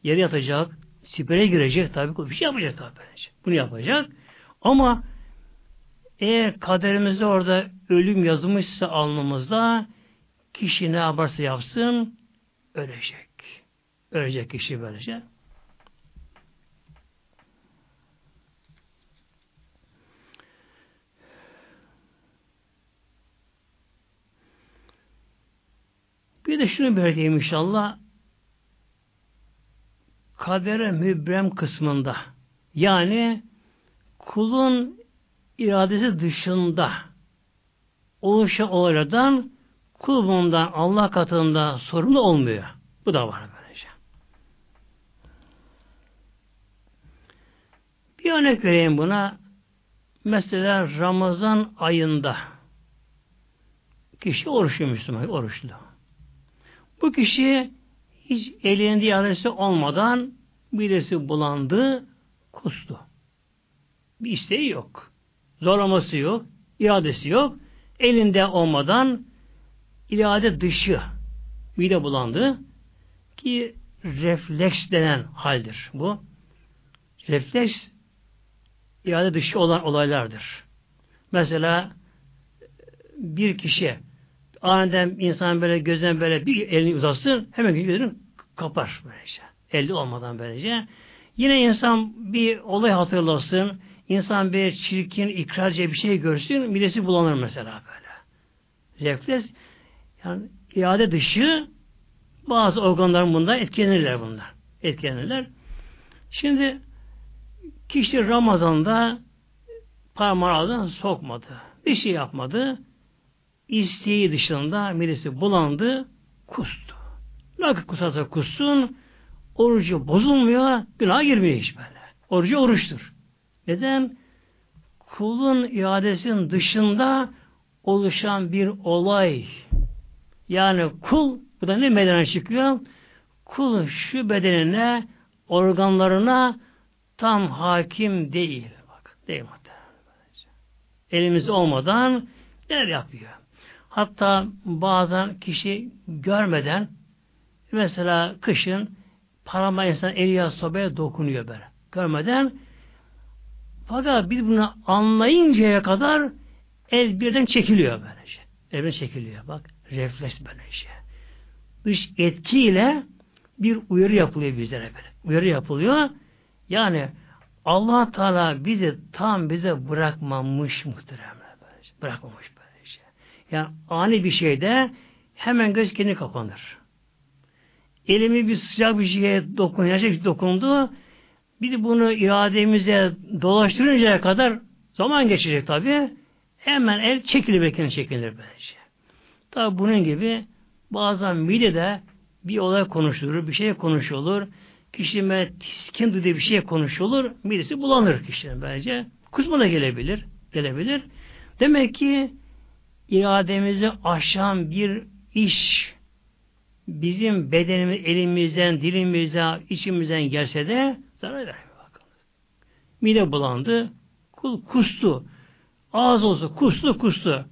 Yere yatacak, sipere girecek tabi. Bir şey yapacak tabi böylece. Bunu yapacak. Ama eğer kaderimizde orada ölüm yazılmışsa alnımızda kişi ne yaparsa yapsın ölecek. Ölecek kişi böylece. Bir de şunu belirteyim inşallah. Kadere mübrem kısmında yani kulun iradesi dışında oluşan olaylardan kul bundan Allah katında sorumlu olmuyor. Bu da var böylece. Bir örnek vereyim buna. mesela Ramazan ayında kişi oruçlu Müslüman, oruçlu. Bu kişi hiç elinde iadesi olmadan birisi bulandı, kustu. Bir isteği yok. Zorlaması yok, iradesi yok. Elinde olmadan irade dışı mide bulandı ki refleks denen haldir bu. Refleks irade dışı olan olaylardır. Mesela bir kişi aniden insan böyle gözden böyle bir elini uzatsın hemen gözünü kapar böylece. Elde olmadan böylece. Yine insan bir olay hatırlasın, insan bir çirkin, ikrarca bir şey görsün, midesi bulanır mesela böyle. Refleks, yani iade dışı bazı organların bunda etkilenirler bunlar. Etkilenirler. Şimdi kişi Ramazan'da parmağı ağzına sokmadı. Bir şey yapmadı. İsteği dışında midesi bulandı, kustu. Ne kusarsa kussun, orucu bozulmuyor, günah girmiyor hiç böyle. Orucu oruçtur. Neden? Kulun iadesinin dışında oluşan bir olay. Yani kul, bu da ne meydana çıkıyor? Kul şu bedenine, organlarına tam hakim değil. Bak, değil. Elimizde olmadan neler yapıyor? Hatta bazen kişi görmeden mesela kışın parama insan eli sobaya dokunuyor böyle. Görmeden fakat biz bunu anlayıncaya kadar el birden çekiliyor böylece. El çekiliyor. Bak refleks böylece. Dış etkiyle bir uyarı yapılıyor bizlere böyle. Uyarı yapılıyor. Yani allah Teala bizi tam bize bırakmamış muhteremler böylece. Bırakmamış böylece. Yani ani bir şeyde hemen göz kendi kapanır. Elimi bir sıcak bir şeye dokun, yaşak dokundu. De bunu irademize dolaştırıncaya kadar zaman geçecek tabi. Hemen el çekilir beklenir çekilir böylece. Tabi bunun gibi bazen midede bir olay konuşulur, bir şey konuşulur. Kişime tiskin diye bir şey konuşulur. Midesi bulanır kişinin bence. Kusma da gelebilir. Gelebilir. Demek ki irademizi aşan bir iş bizim bedenimiz elimizden, dilimizden, içimizden gelse de zarar eder. Mide bulandı, kul kustu. Ağız olsa kustu kustu.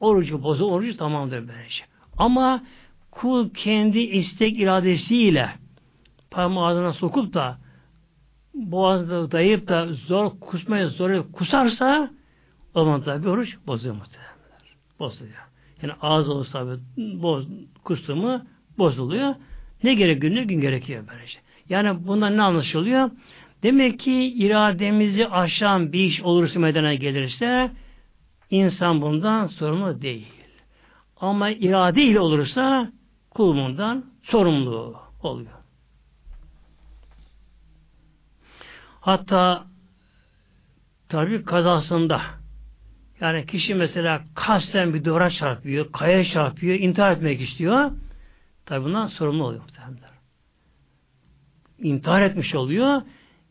Orucu bozu, orucu tamamdır böylece. Ama kul kendi istek iradesiyle parmağı ağzına sokup da boğazda dayayıp da zor kusmaya zor kusarsa o zaman tabi oruç bozuyor muhtemelen. Bozuyor. Yani ağız tabi boz, kustu mu bozuluyor. Ne gerek günü gün gerekiyor böylece. Yani bundan ne anlaşılıyor? Demek ki irademizi aşan bir iş olursa meydana gelirse insan bundan sorumlu değil. Ama irade ile olursa kul bundan sorumlu oluyor. Hatta tabi kazasında yani kişi mesela kasten bir duvara çarpıyor, kaya çarpıyor, intihar etmek istiyor. Tabi bundan sorumlu oluyor muhtemelen. İntihar etmiş oluyor.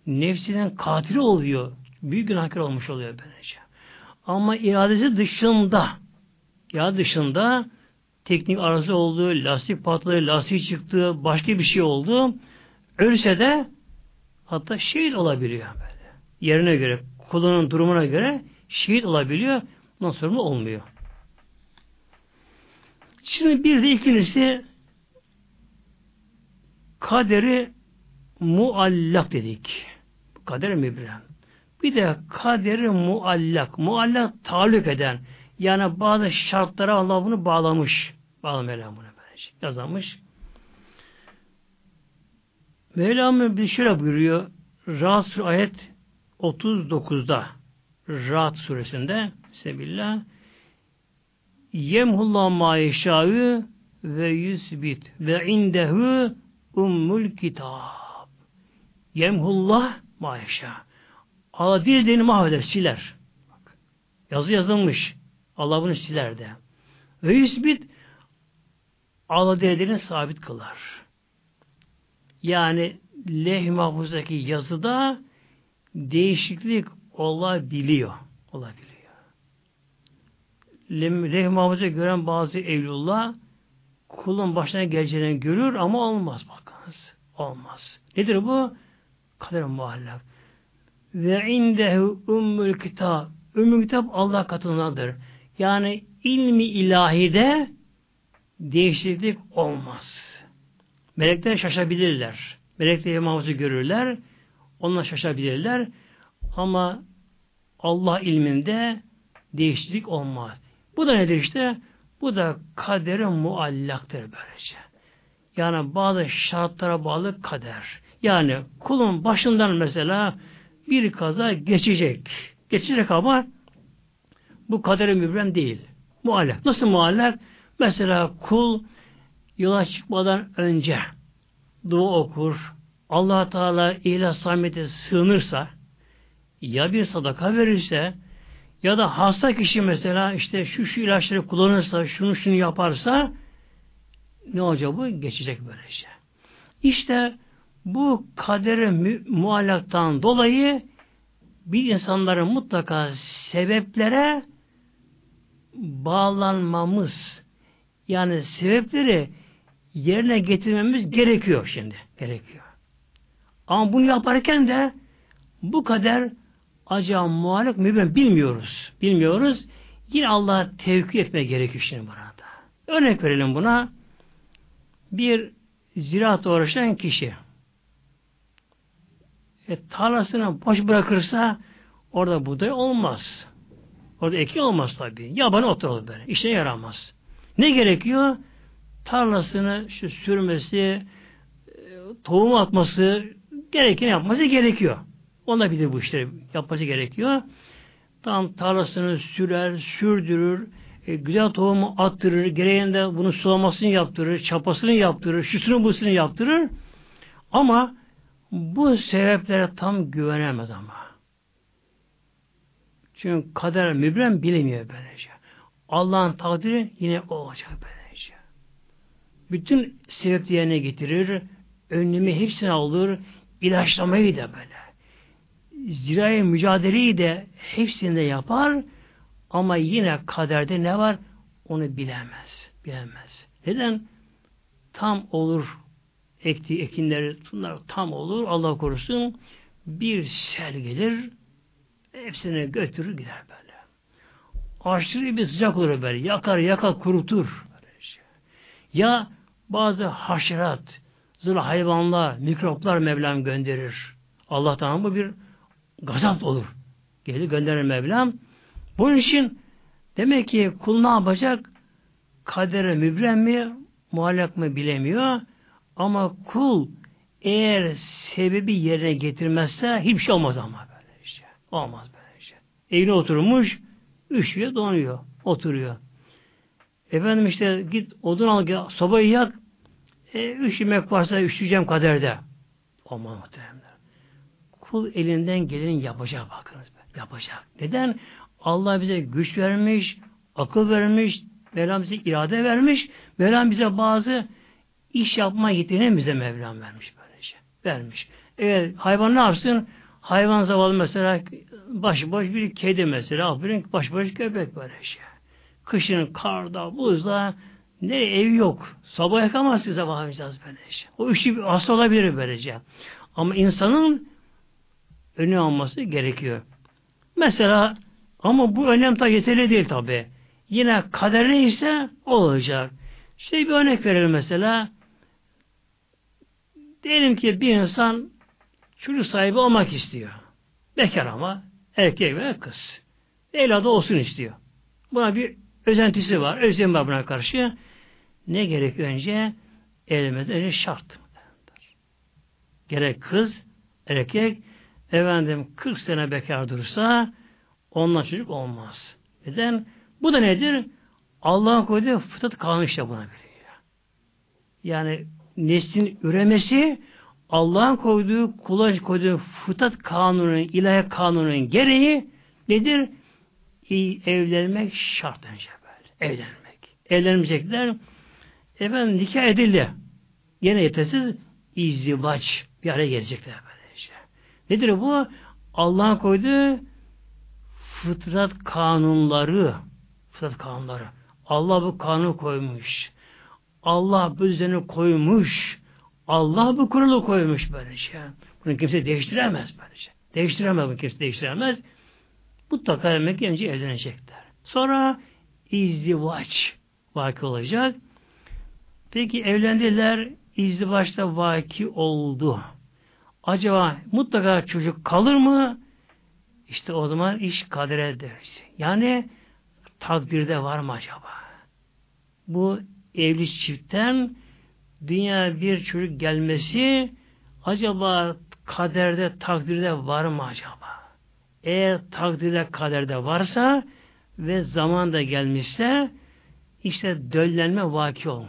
Nefsinin katili oluyor. Büyük günahkar olmuş oluyor böylece. Ama iradesi dışında ya dışında teknik arıza oldu, lastik patladı, lastik çıktı, başka bir şey oldu. Ölse de hatta şehit olabiliyor böyle. Yerine göre, kulunun durumuna göre şehit olabiliyor. Bundan sonra olmuyor. Şimdi bir de ikincisi kaderi muallak dedik. Kader mübrem. Bir de kaderi muallak. Muallak taluk eden. Yani bazı şartlara Allah bunu bağlamış. Bağlamayla bunu böylece. Yazılmış. Mevlam bir şöyle buyuruyor. Rahat ayet 39'da Rahat suresinde Sebillah Yemhullah ma yeşâ'ü ve yüzbit ve indehu ummul kitab. Yemhullah ma yeşâ. Allah dilediğini mahveder, siler. Bak, yazı yazılmış. Allah bunu siler de. Ve yüzbit Allah dilediğini sabit kılar. Yani leh-i mahfuzdaki yazıda değişiklik Allah biliyor. Olabiliyor. Levh mahfuza gören bazı evlullah kulun başına geleceğini görür ama olmaz bakınız. Olmaz. Nedir bu? Kader muallak. Ve indehu ümmül kitap. Ümmül kitap Allah katındadır. Yani ilmi ilahide değişiklik olmaz. Melekler şaşabilirler. Melekler mahvuzu görürler. Onlar şaşabilirler. Ama Allah ilminde değişiklik olmaz. Bu da nedir işte? Bu da kadere muallaktır böylece. Yani bazı şartlara bağlı kader. Yani kulun başından mesela bir kaza geçecek. Geçecek ama bu kadere mübrem değil. Muallak. Nasıl muallak? Mesela kul yola çıkmadan önce dua okur, allah Teala ilah samimiyete sığınırsa, ya bir sadaka verirse, ya da hasta kişi mesela işte şu şu ilaçları kullanırsa, şunu şunu yaparsa, ne olacak bu? Geçecek böylece. İşte bu kadere mu muallaktan dolayı bir insanların mutlaka sebeplere bağlanmamız yani sebepleri yerine getirmemiz gerekiyor şimdi. Gerekiyor. Ama bunu yaparken de bu kadar acaba mi ben bilmiyoruz. Bilmiyoruz. Yine Allah'a tevkü etme gerekiyor şimdi burada. Örnek verelim buna. Bir ziraat uğraşan kişi e, tarlasını boş bırakırsa orada buğday olmaz. Orada ekin olmaz tabi. Yabani ot olur böyle. İşine yaramaz. Ne gerekiyor? Tarlasını şu sürmesi, e, tohum atması, gereken yapması gerekiyor. Ona bilir bu işleri yapması gerekiyor. Tam tarlasını sürer, sürdürür, e, güzel tohumu attırır, gereğinde bunun sulamasını yaptırır, çapasını yaptırır, şusunu busunu yaptırır. Ama bu sebeplere tam güvenemez ama. Çünkü kader mübrem bilemiyor böylece. Allah'ın takdiri yine olacak böylece. Bütün sebep yerine getirir, önlemi hepsini alır, ilaçlamayı da böyle. Ziraya mücadeleyi de hepsini de yapar ama yine kaderde ne var? Onu bilemez. Bilemez. Neden? Tam olur ekti ekinleri bunlar tam olur Allah korusun bir sel gelir hepsini götürür gider böyle. Aşırı bir sıcak olur böyle. Yakar yakar kurutur. Böylece. Ya bazı haşerat, zıl hayvanlar, mikroplar Mevlam gönderir. Allah'tan bu bir gazap olur. Gelir gönderir Mevlam. Bunun için demek ki kul ne yapacak? Kadere mübrem mi, muallak mı bilemiyor. Ama kul eğer sebebi yerine getirmezse hiçbir şey olmaz ama böyle işte. Olmaz böyle işte. Evine oturmuş, üşüyor, donuyor. Oturuyor. Efendim işte git odun al, sobayı yak. E, üşümek varsa üşüyeceğim kaderde. Olmaz muhtemelen. Kul elinden geleni yapacak bakınız. Yapacak. Neden? Allah bize güç vermiş, akıl vermiş, Mevlam bize irade vermiş, Mevlam bize bazı iş yapma yeteneğini bize Mevlam vermiş böylece. Vermiş. Evet hayvan ne yapsın? Hayvan zavallı mesela başıboş bir kedi mesela. Aferin başıboş köpek böylece. Kışın karda, buzda ne ev yok. Sabah yakamaz size bakamayacağız böylece. O işi hasta olabilir böylece. Ama insanın önü alması gerekiyor. Mesela ama bu önem tabi yeterli değil tabi. Yine kader neyse olacak. İşte bir örnek verelim mesela. Diyelim ki bir insan çocuk sahibi olmak istiyor. Bekar ama erkek veya kız. Evladı olsun istiyor. Buna bir özentisi var. Özlemi var buna karşı. Ne gerek önce? Evlenmesi önce şart. Gerek kız, erkek, efendim 40 sene bekar durursa ondan çocuk olmaz. Neden? Bu da nedir? Allah'ın koyduğu fıtrat kanunu işte buna veriyor. Yani neslin üremesi Allah'ın koyduğu, kula koyduğu fıtrat kanunun, ilahi kanunun gereği nedir? Evlenmek şart önce böyle. Evlenmek. Evlenmeyecekler. Efendim nikah edildi. Yine yetersiz izdivaç bir araya gelecekler böylece. Nedir bu? Allah'ın koyduğu fıtrat kanunları fıtrat kanunları Allah bu kanunu koymuş. Allah bu düzeni koymuş. Allah bu kuralı koymuş böylece. Şey. Bunu kimse değiştiremez böylece. Şey. Değiştiremez bunu kimse değiştiremez. Mutlaka demek önce evlenecekler. Sonra izdivaç vaki olacak. Peki evlendiler, izdivaçta vaki oldu. Acaba mutlaka çocuk kalır mı? İşte o zaman iş kadere Yani takdirde var mı acaba? Bu evli çiftten dünya bir çocuk gelmesi acaba kaderde, takdirde var mı acaba? Eğer takdirde, kaderde varsa ve zaman da gelmişse işte döllenme vaki olur.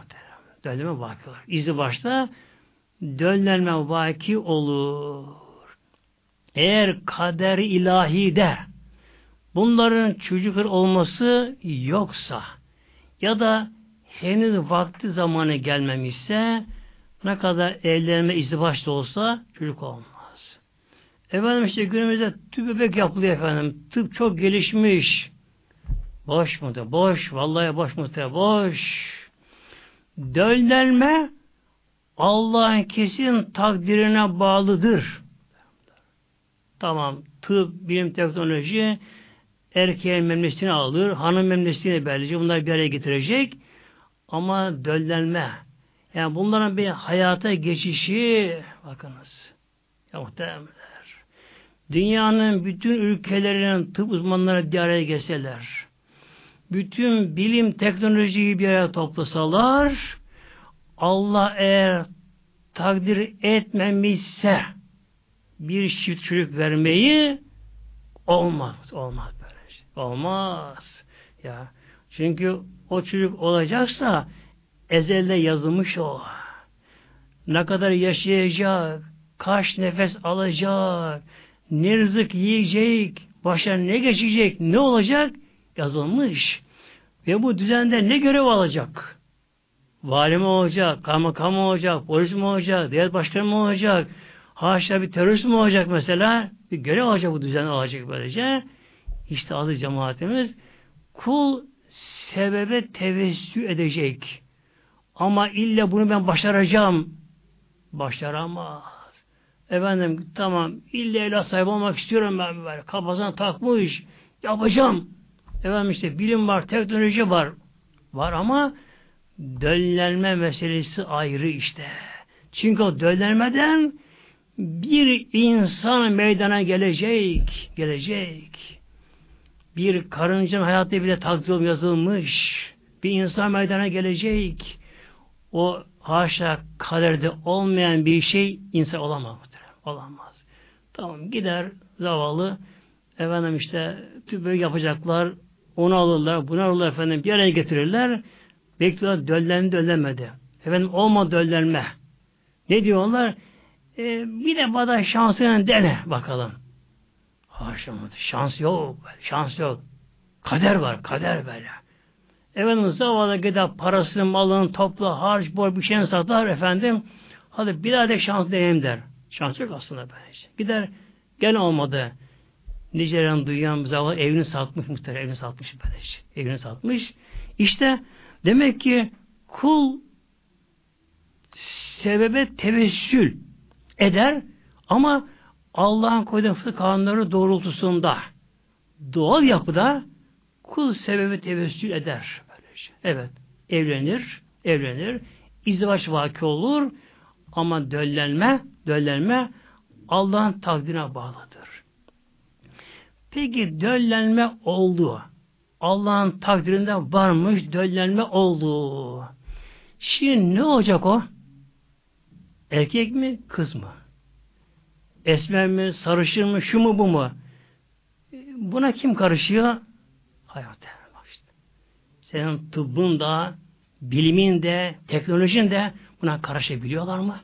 Döllenme vaki olur. İzi başta döllenme vaki olur. Eğer kader ilahi de bunların çocuklar olması yoksa ya da henüz vakti zamanı gelmemişse ne kadar evlenme izdivaç da olsa çocuk olmaz. Efendim işte günümüzde tüp bebek yapılıyor efendim. Tıp çok gelişmiş. Boş mu da? Boş. Vallahi boş mu da? Boş. Döllenme Allah'ın kesin takdirine bağlıdır. Tamam. Tıp, bilim, teknoloji erkeğin memlesini alır, hanım memlesini belirleyecek, bunları bir araya getirecek. Ama döllenme. Yani bunların bir hayata geçişi bakınız. Ya muhtemelenler. Dünyanın bütün ülkelerinin tıp uzmanları bir araya gelseler, bütün bilim teknolojiyi bir araya toplasalar, Allah eğer takdir etmemişse bir çift çocuk vermeyi olmaz. Olmaz böyle şey. Olmaz. Ya. Çünkü o çocuk olacaksa ezelde yazılmış o. Ne kadar yaşayacak, kaç nefes alacak, ne rızık yiyecek, başa ne geçecek, ne olacak yazılmış. Ve bu düzende ne görev alacak? Vali mi olacak, kaymakam mı olacak, polis mi olacak, devlet başkanı mı olacak, haşa bir terörist mi olacak mesela? Bir görev alacak bu düzen alacak böylece. İşte aziz cemaatimiz kul sebebe tevessü edecek. Ama illa bunu ben başaracağım. Başaramaz. Efendim tamam illa ilah sahibi olmak istiyorum ben böyle. Kafasına takmış. Yapacağım. Efendim işte bilim var, teknoloji var. Var ama döllenme meselesi ayrı işte. Çünkü o döllenmeden bir insan meydana gelecek. Gelecek bir karıncanın hayatı bile takdir yazılmış. Bir insan meydana gelecek. O haşa kaderde olmayan bir şey insan olamaz. Olamaz. Tamam gider zavallı efendim işte tübü yapacaklar onu alırlar, bunu alırlar efendim bir araya getirirler. Bekliyorlar döllendi döllenmedi. Efendim olma döllenme. Ne diyorlar? E, bir de bana şansını dene bakalım. Haşa şans yok. Şans yok. Kader var. Kader böyle. Efendim zavallı gider parasını, malını topla, harç, bol bir şeyini satar efendim. Hadi bir daha da şans deneyim der. Şans yok aslında bence. Gider gene olmadı. Nice'den duyan zavallı evini satmış muhtemelen evini satmış böylece. Evini satmış. İşte demek ki kul sebebe tevessül eder ama Allah'ın koyduğu fıkıh kanunları doğrultusunda doğal yapıda kul sebebi tevessül eder. Böylece. Evet. Evlenir, evlenir. İzdivaç vaki olur ama döllenme, döllenme Allah'ın takdirine bağlıdır. Peki döllenme oldu. Allah'ın takdirinde varmış döllenme oldu. Şimdi ne olacak o? Erkek mi, kız mı? Esmer mi, sarışın mı, şu mu bu mu? Buna kim karışıyor? Hayat işte. Senin tıbbın da, bilimin de, teknolojin de buna karışabiliyorlar mı?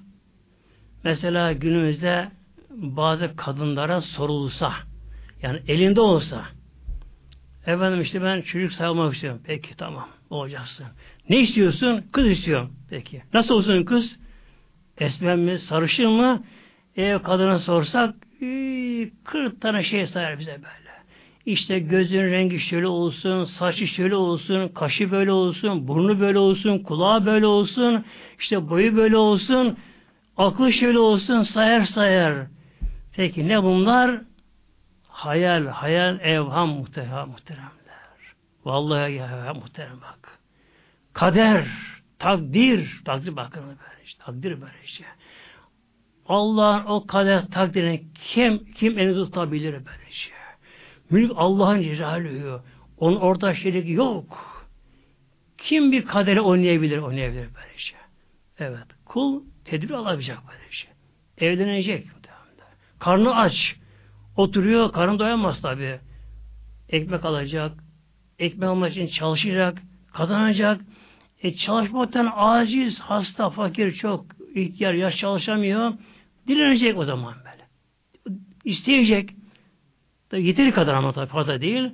Mesela günümüzde bazı kadınlara sorulsa, yani elinde olsa, efendim işte ben çocuk sayılmak istiyorum. Peki tamam, olacaksın. Ne istiyorsun? Kız istiyorum. Peki. Nasıl olsun kız? Esmer mi, sarışın mı? Eğer kadına sorsak 40 tane şey sayar bize böyle. işte gözün rengi şöyle olsun, saçı şöyle olsun, kaşı böyle olsun, burnu böyle olsun, kulağı böyle olsun, işte boyu böyle olsun, aklı şöyle olsun, sayar sayar. Peki ne bunlar? Hayal, hayal, evham muhterem, muhteremler. Vallahi ya muhterem bak. Kader, takdir, takdir bakın böyle işte, takdir böyle işte. Allah'ın o kader takdirini kim kim elinize tutabilir böyle şey. Mülk Allah'ın cezaluhu. Onun orta şeriki yok. Kim bir kadere oynayabilir, oynayabilir böyle şey. Evet. Kul tedbir alabilecek böyle şey. Evlenecek. Karnı aç. Oturuyor, karnı doyamaz tabi. Ekmek alacak. Ekmek almak için çalışacak. Kazanacak. E çalışmaktan aciz, hasta, fakir, çok ihtiyar, yaş çalışamıyor. Dilenecek o zaman böyle. İsteyecek. Tabi yeteri kadar ama tabi fazla değil.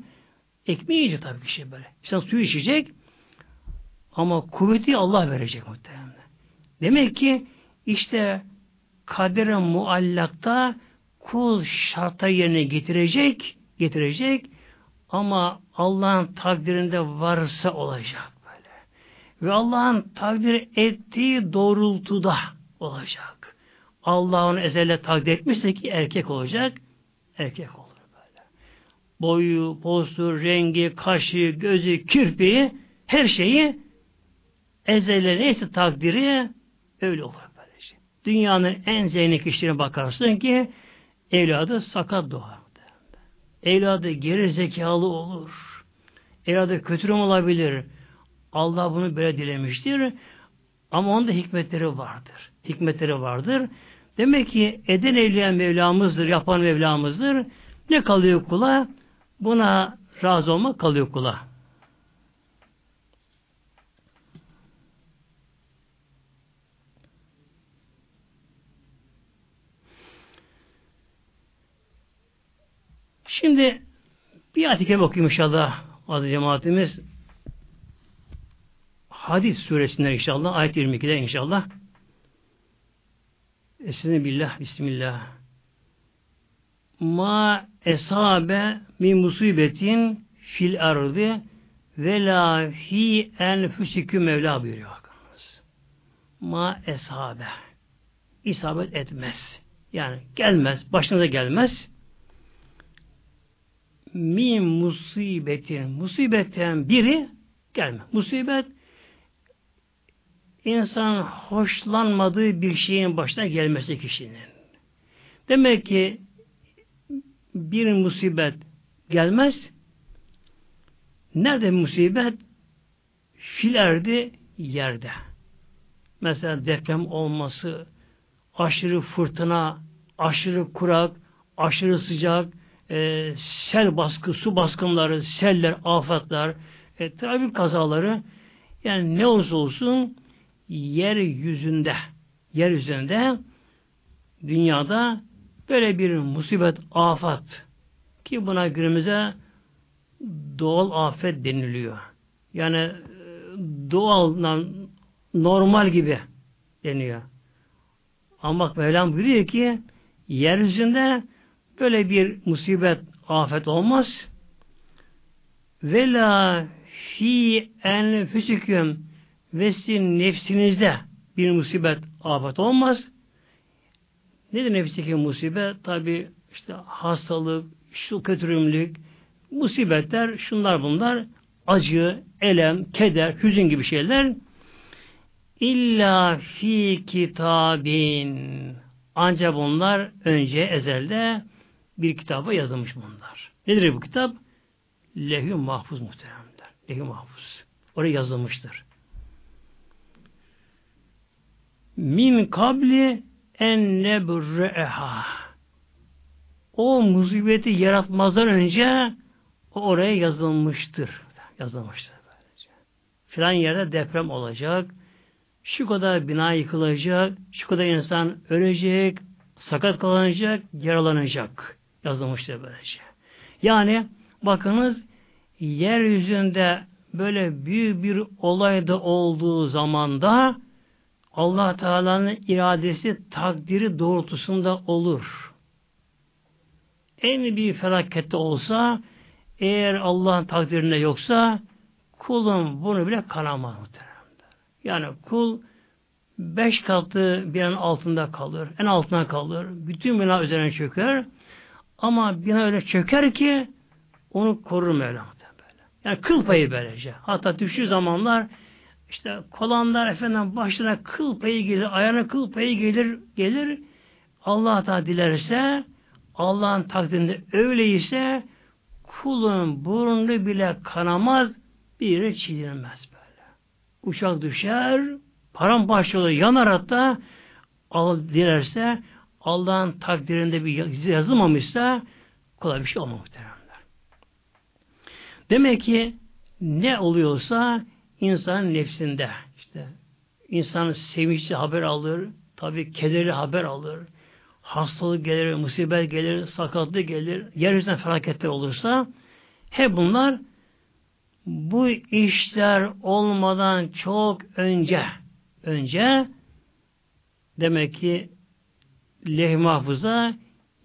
Ekmeği yiyecek tabi kişi böyle. İnsan suyu içecek ama kuvveti Allah verecek muhtemelen. Demek ki işte kadere muallakta kul şarta yerine getirecek, getirecek ama Allah'ın takdirinde varsa olacak böyle. Ve Allah'ın takdir ettiği doğrultuda olacak. Allah'ın ezelle takdir etmişse ki erkek olacak, erkek olur böyle. Boyu, postu, rengi, kaşı, gözü, kirpiği, her şeyi ezelle neyse takdiri öyle olur böyle şey. Dünyanın en zengin kişilerine bakarsın ki evladı sakat doğar. Evladı geri zekalı olur. Evladı kötürüm olabilir. Allah bunu böyle dilemiştir. Ama onda hikmetleri vardır. Hikmetleri vardır. Demek ki eden eyleyen Mevlamızdır, yapan Mevlamızdır. Ne kalıyor kula? Buna razı olmak kalıyor kula. Şimdi bir ayet bakayım inşallah aziz cemaatimiz. Hadis suresinden inşallah ayet 22'de inşallah. Estaizu billah, bismillah. Ma esabe min musibetin fil ardı ve la fi enfüsikü Mevla buyuruyor bakınız. Ma esabe. isabet etmez. Yani gelmez, başınıza gelmez. Min musibetin. Musibetten biri gelme. Musibet insan hoşlanmadığı bir şeyin başına gelmesi kişinin. Demek ki bir musibet gelmez. Nerede musibet? Filerdi yerde. Mesela deprem olması, aşırı fırtına, aşırı kurak, aşırı sıcak, e, sel baskı, su baskınları, seller, afetler, e, trafik kazaları yani ne olursa olsun yeryüzünde yeryüzünde dünyada böyle bir musibet, afet ki buna günümüze doğal afet deniliyor. Yani e, doğal, normal gibi deniyor. Ama bak Mevlam buyuruyor ki yeryüzünde böyle bir musibet, afet olmaz. Vela fi enfüsüküm ve sizin nefsinizde bir musibet afet olmaz. Nedir nefisteki musibet? Tabi işte hastalık, şu kötürümlük, musibetler, şunlar bunlar, acı, elem, keder, hüzün gibi şeyler. İlla fi kitabin. Ancak bunlar önce ezelde bir kitaba yazılmış bunlar. Nedir bu kitap? Lehü mahfuz muhteremler. Lehü mahfuz. Oraya yazılmıştır. Min kabli en nebreha o musibeti yaratmazdan önce o oraya yazılmıştır. Yazılmıştır. Böylece. Filan yerde deprem olacak. Şu kadar bina yıkılacak. Şu kadar insan ölecek. Sakat kalacak. Yaralanacak. Yazılmıştır böylece. Yani bakınız yeryüzünde böyle büyük bir olay da olduğu zamanda allah Teala'nın iradesi takdiri doğrultusunda olur. En büyük felakette olsa eğer Allah'ın takdirinde yoksa kulun bunu bile kanamaz muhtemelen. Yani kul beş katlı binanın altında kalır. En altına kalır. Bütün bina üzerine çöker. Ama bina öyle çöker ki onu korur Mevlam. Böyle. Yani kıl payı böylece. Hatta düştüğü zamanlar işte kolanlar efendim başına kıl payı gelir, ayağına kıl payı gelir, gelir. Allah da dilerse Allah'ın takdirinde öyleyse kulun burnu bile kanamaz, bir yere çiğnenmez böyle. Uçak düşer, paramparça olur, yanar hatta Allah dilerse Allah'ın takdirinde bir yazılmamışsa kolay bir şey olmaz muhteremler. Demek ki ne oluyorsa insanın nefsinde işte insan sevinçli haber alır, tabi kederli haber alır, hastalık gelir, musibet gelir, sakatlık gelir, yeryüzünden felaketler olursa hep bunlar bu işler olmadan çok önce önce demek ki leh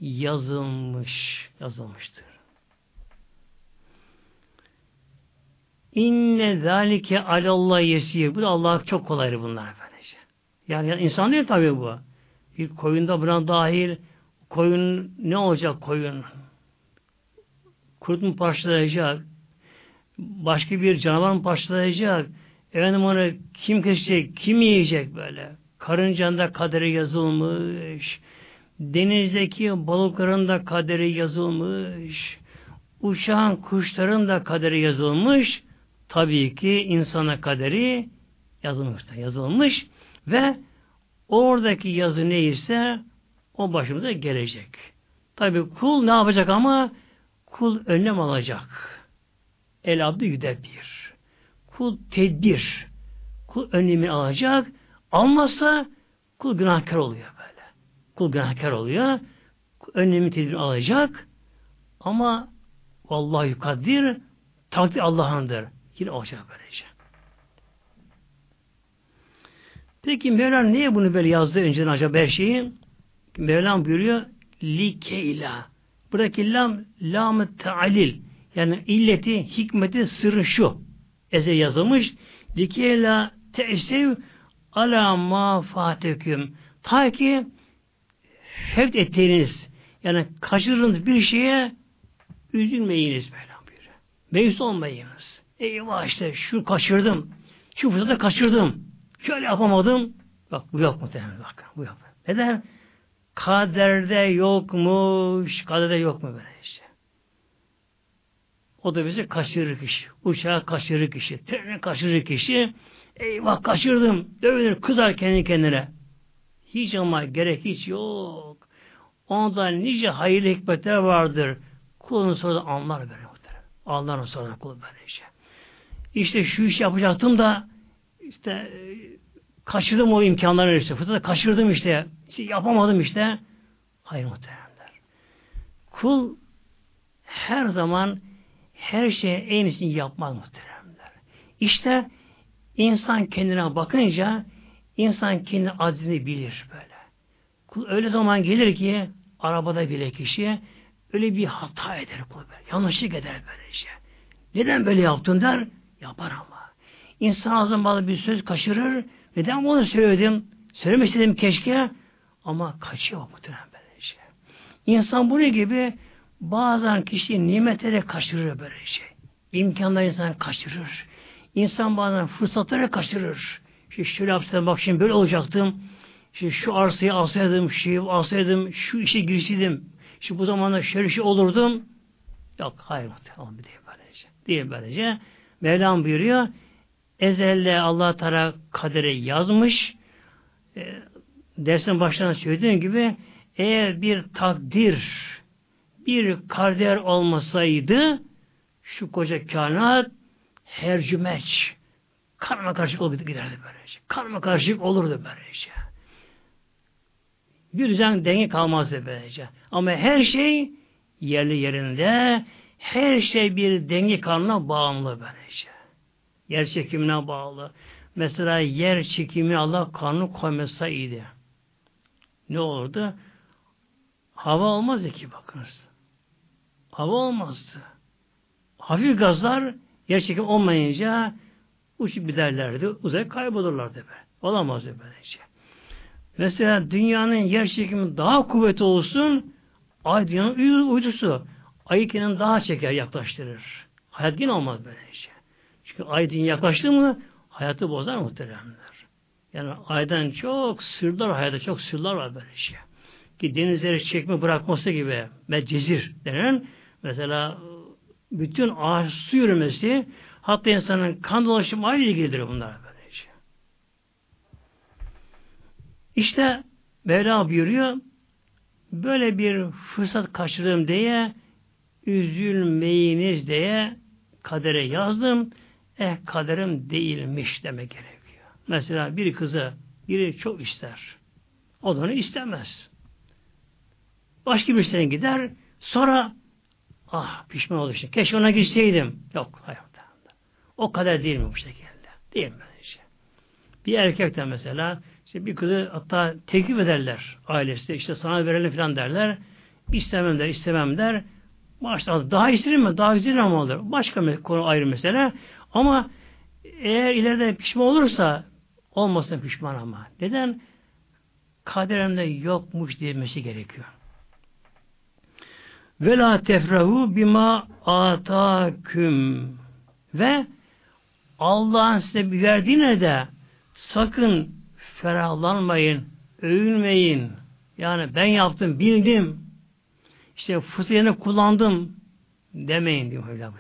yazılmış yazılmıştır. İnne zalike alallah yesir. Bu da Allah çok kolaydır bunlar efendice. Yani, insan değil tabii bu. Bir koyunda buna dahil koyun ne olacak koyun? Kurt mu parçalayacak? Başka bir canavar mı parçalayacak? Efendim onu kim kesecek? Kim yiyecek böyle? Karıncanın da kaderi yazılmış. Denizdeki balıkların da kaderi yazılmış. Uçağın kuşların da kaderi yazılmış. Tabii ki insana kaderi yazılmış. Yazılmış ve oradaki yazı neyse o başımıza gelecek. Tabii kul ne yapacak ama kul önlem alacak. El abdü yüdebir. Kul tedbir. Kul önlemi alacak. Almazsa kul günahkar oluyor böyle. Kul günahkar oluyor. Önlemi tedbir alacak. Ama vallahi kadir takdir Allah'ındır. Yine olacak böylece. Peki Mevlam niye bunu böyle yazdı önceden acaba her şeyi? Mevlam buyuruyor likeyla. Buradaki lam lam tealil. Yani illeti, hikmeti, sırrı şu. Eze yazılmış. Likeyla te'sev ala ma fateküm. Ta ki fevt ettiğiniz yani kaçırdığınız bir şeye üzülmeyiniz böyle buyuruyor. Meyus olmayınız. Eyvah işte şu kaçırdım. Şu fırsatı kaçırdım. Şöyle yapamadım. Bak bu yok muhtemelen bak. Bu yok. Neden? Kaderde yokmuş. Kaderde yok mu böyle işte. O da bizi kaçırır kişi. Uçağı kaçırır kişi. Treni kaçırır kişi. Eyvah kaçırdım. Dövülür kızar kendi kendine. Hiç ama gerek hiç yok. Onda nice hayırlı hikmetler vardır. Kulun sonra anlar böyle muhtemelen. Anlar sonra kul böyle işte. Şu iş yapacaktım da işte e, kaçırdım o imkanları işte. Fırsatı kaçırdım işte. işte. Yapamadım işte. Hayır muhteremler. Kul her zaman her şeye en iyisini yapmaz muhteremler. İşte insan kendine bakınca insan kendi aczini bilir böyle. Kul öyle zaman gelir ki arabada bile kişi öyle bir hata eder kul böyle. Yanlışlık eder böylece. Neden böyle yaptın der? Yapar ama. İnsan ağzından bir söz kaçırır. Neden bunu söyledim? Söylemek istedim keşke ama kaçıyor muhtemelen böylece. İnsan bu ne gibi bazen kişi nimetleri kaçırır böylece. Şey. İmkanları insan kaçırır. İnsan bazen fırsatları kaçırır. İşte şöyle yapsam bak şimdi böyle olacaktım. İşte şu arsayı alsaydım, şu alsaydım, şu işe girişiydim. İşte bu zamanda şöyle şey olurdum. Yok, hayır muhtemelen değil böylece. Değil böylece. Mevlam buyuruyor, ezelde Allah Teala kadere yazmış. E, dersin başlarına söylediğim gibi eğer bir takdir, bir kader olmasaydı şu koca kainat hercümeç, karma karışık olurdu giderdi böylece. Karma karışık olurdu böylece. Bir düzen denge kalmazdı böylece. Ama her şey yerli yerinde, her şey bir denge kanuna bağımlı böylece. Yer çekimine bağlı. Mesela yer çekimi Allah kanunu koymasa iyiydi. Ne olurdu? Hava olmazdı ki bakınız. Hava olmazdı. hafif gazlar yer çekim olmayınca uçup giderlerdi. Uzay kaybolurlardı böyle. Olamaz böylece. Mesela dünyanın yer çekimi daha kuvvetli olsun ay dünyanın uydusu. Ayı daha çeker, yaklaştırır. Hayat yine olmaz böylece. Çünkü ay dünya yaklaştı mı hayatı bozar muhteremler. Yani aydan çok sırlar hayatta çok sırlar var böyle şey. Ki denizleri çekme bırakması gibi ve cezir denen mesela bütün ağaç su yürümesi hatta insanın kan dolaşımı ayrı ilgilidir bunlar böyle şey. İşte Mevla buyuruyor böyle bir fırsat kaçırdım diye üzülmeyiniz diye kadere yazdım. Eh kaderim değilmiş demek gerekiyor. Mesela bir kızı biri çok ister. O da onu istemez. Başka bir sene gider. Sonra ah pişman olur işte. Keşke ona gitseydim. Yok hayır. O kadar değil mi bu şekilde? Değil mi? Işte. Bir erkek de mesela işte bir kızı hatta teklif ederler ailesi. işte sana verelim falan derler. İstemem der, istemem der. Başta daha isterim mi? Daha güzel ama olur. Başka bir konu ayrı mesele. Ama eğer ileride pişman olursa olmasın pişman ama. Neden? Kaderimde yokmuş demesi gerekiyor. Ve la tefrahu bima ataküm ve Allah'ın size verdiğine de sakın ferahlanmayın, övünmeyin. Yani ben yaptım, bildim. İşte fırsatını kullandım demeyin diyor Mevla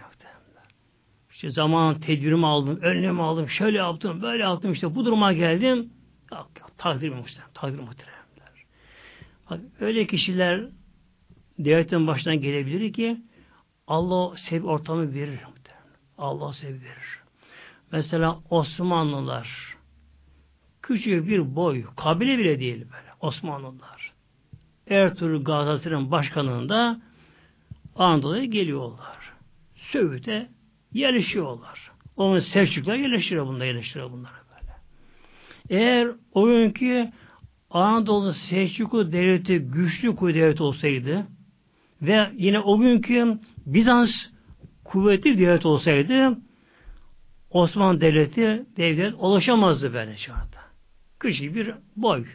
İşte zaman tedbirimi aldım, önlemi aldım, şöyle yaptım, böyle yaptım, işte bu duruma geldim. Yok, yok, takdir muhtemelen, takdir muhtemelen. Bak, öyle kişiler devletin başından gelebilir ki Allah sev ortamı verir. Allah sev verir. Mesela Osmanlılar küçük bir boy, kabile bile değil böyle Osmanlılar. Ertuğrul Gazası'nın başkanlığında Anadolu'ya geliyorlar. Söğüt'e yerleşiyorlar. Onun Selçuklar yerleştiriyor bunlar, yerleştiriyor bunları böyle. Eğer o günkü Anadolu Selçuklu devleti güçlü kuvvet olsaydı ve yine o günkü Bizans kuvvetli devlet olsaydı Osmanlı Devleti devlet ulaşamazdı böyle anda. Küçük bir boy.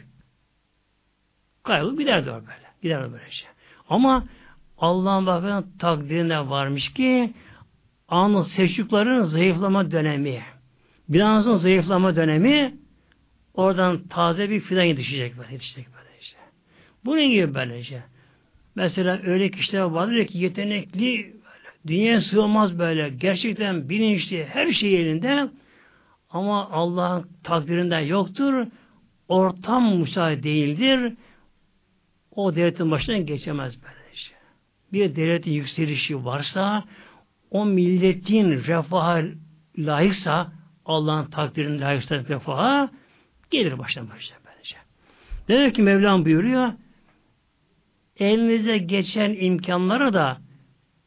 Kaybolup giderdi o böyle. Giderdi böyle şey. Ama Allah'ın bakın takdirine varmış ki anın seçtiklerin zayıflama dönemi. Bilanızın zayıflama dönemi oradan taze bir fidan yetişecek böyle, yetişecek böyle işte. Bunun gibi böyle işte. Mesela öyle kişiler vardır ki yetenekli Dünya sığmaz böyle. Gerçekten bilinçli her şey elinde ama Allah'ın takdirinden yoktur. Ortam müsait değildir. O devletin başından geçemez böylece. Bir devletin yükselişi varsa o milletin refaha layıksa Allah'ın takdirinin layıksa refaha gelir baştan başına böylece. Demek ki Mevlam buyuruyor elinize geçen imkanlara da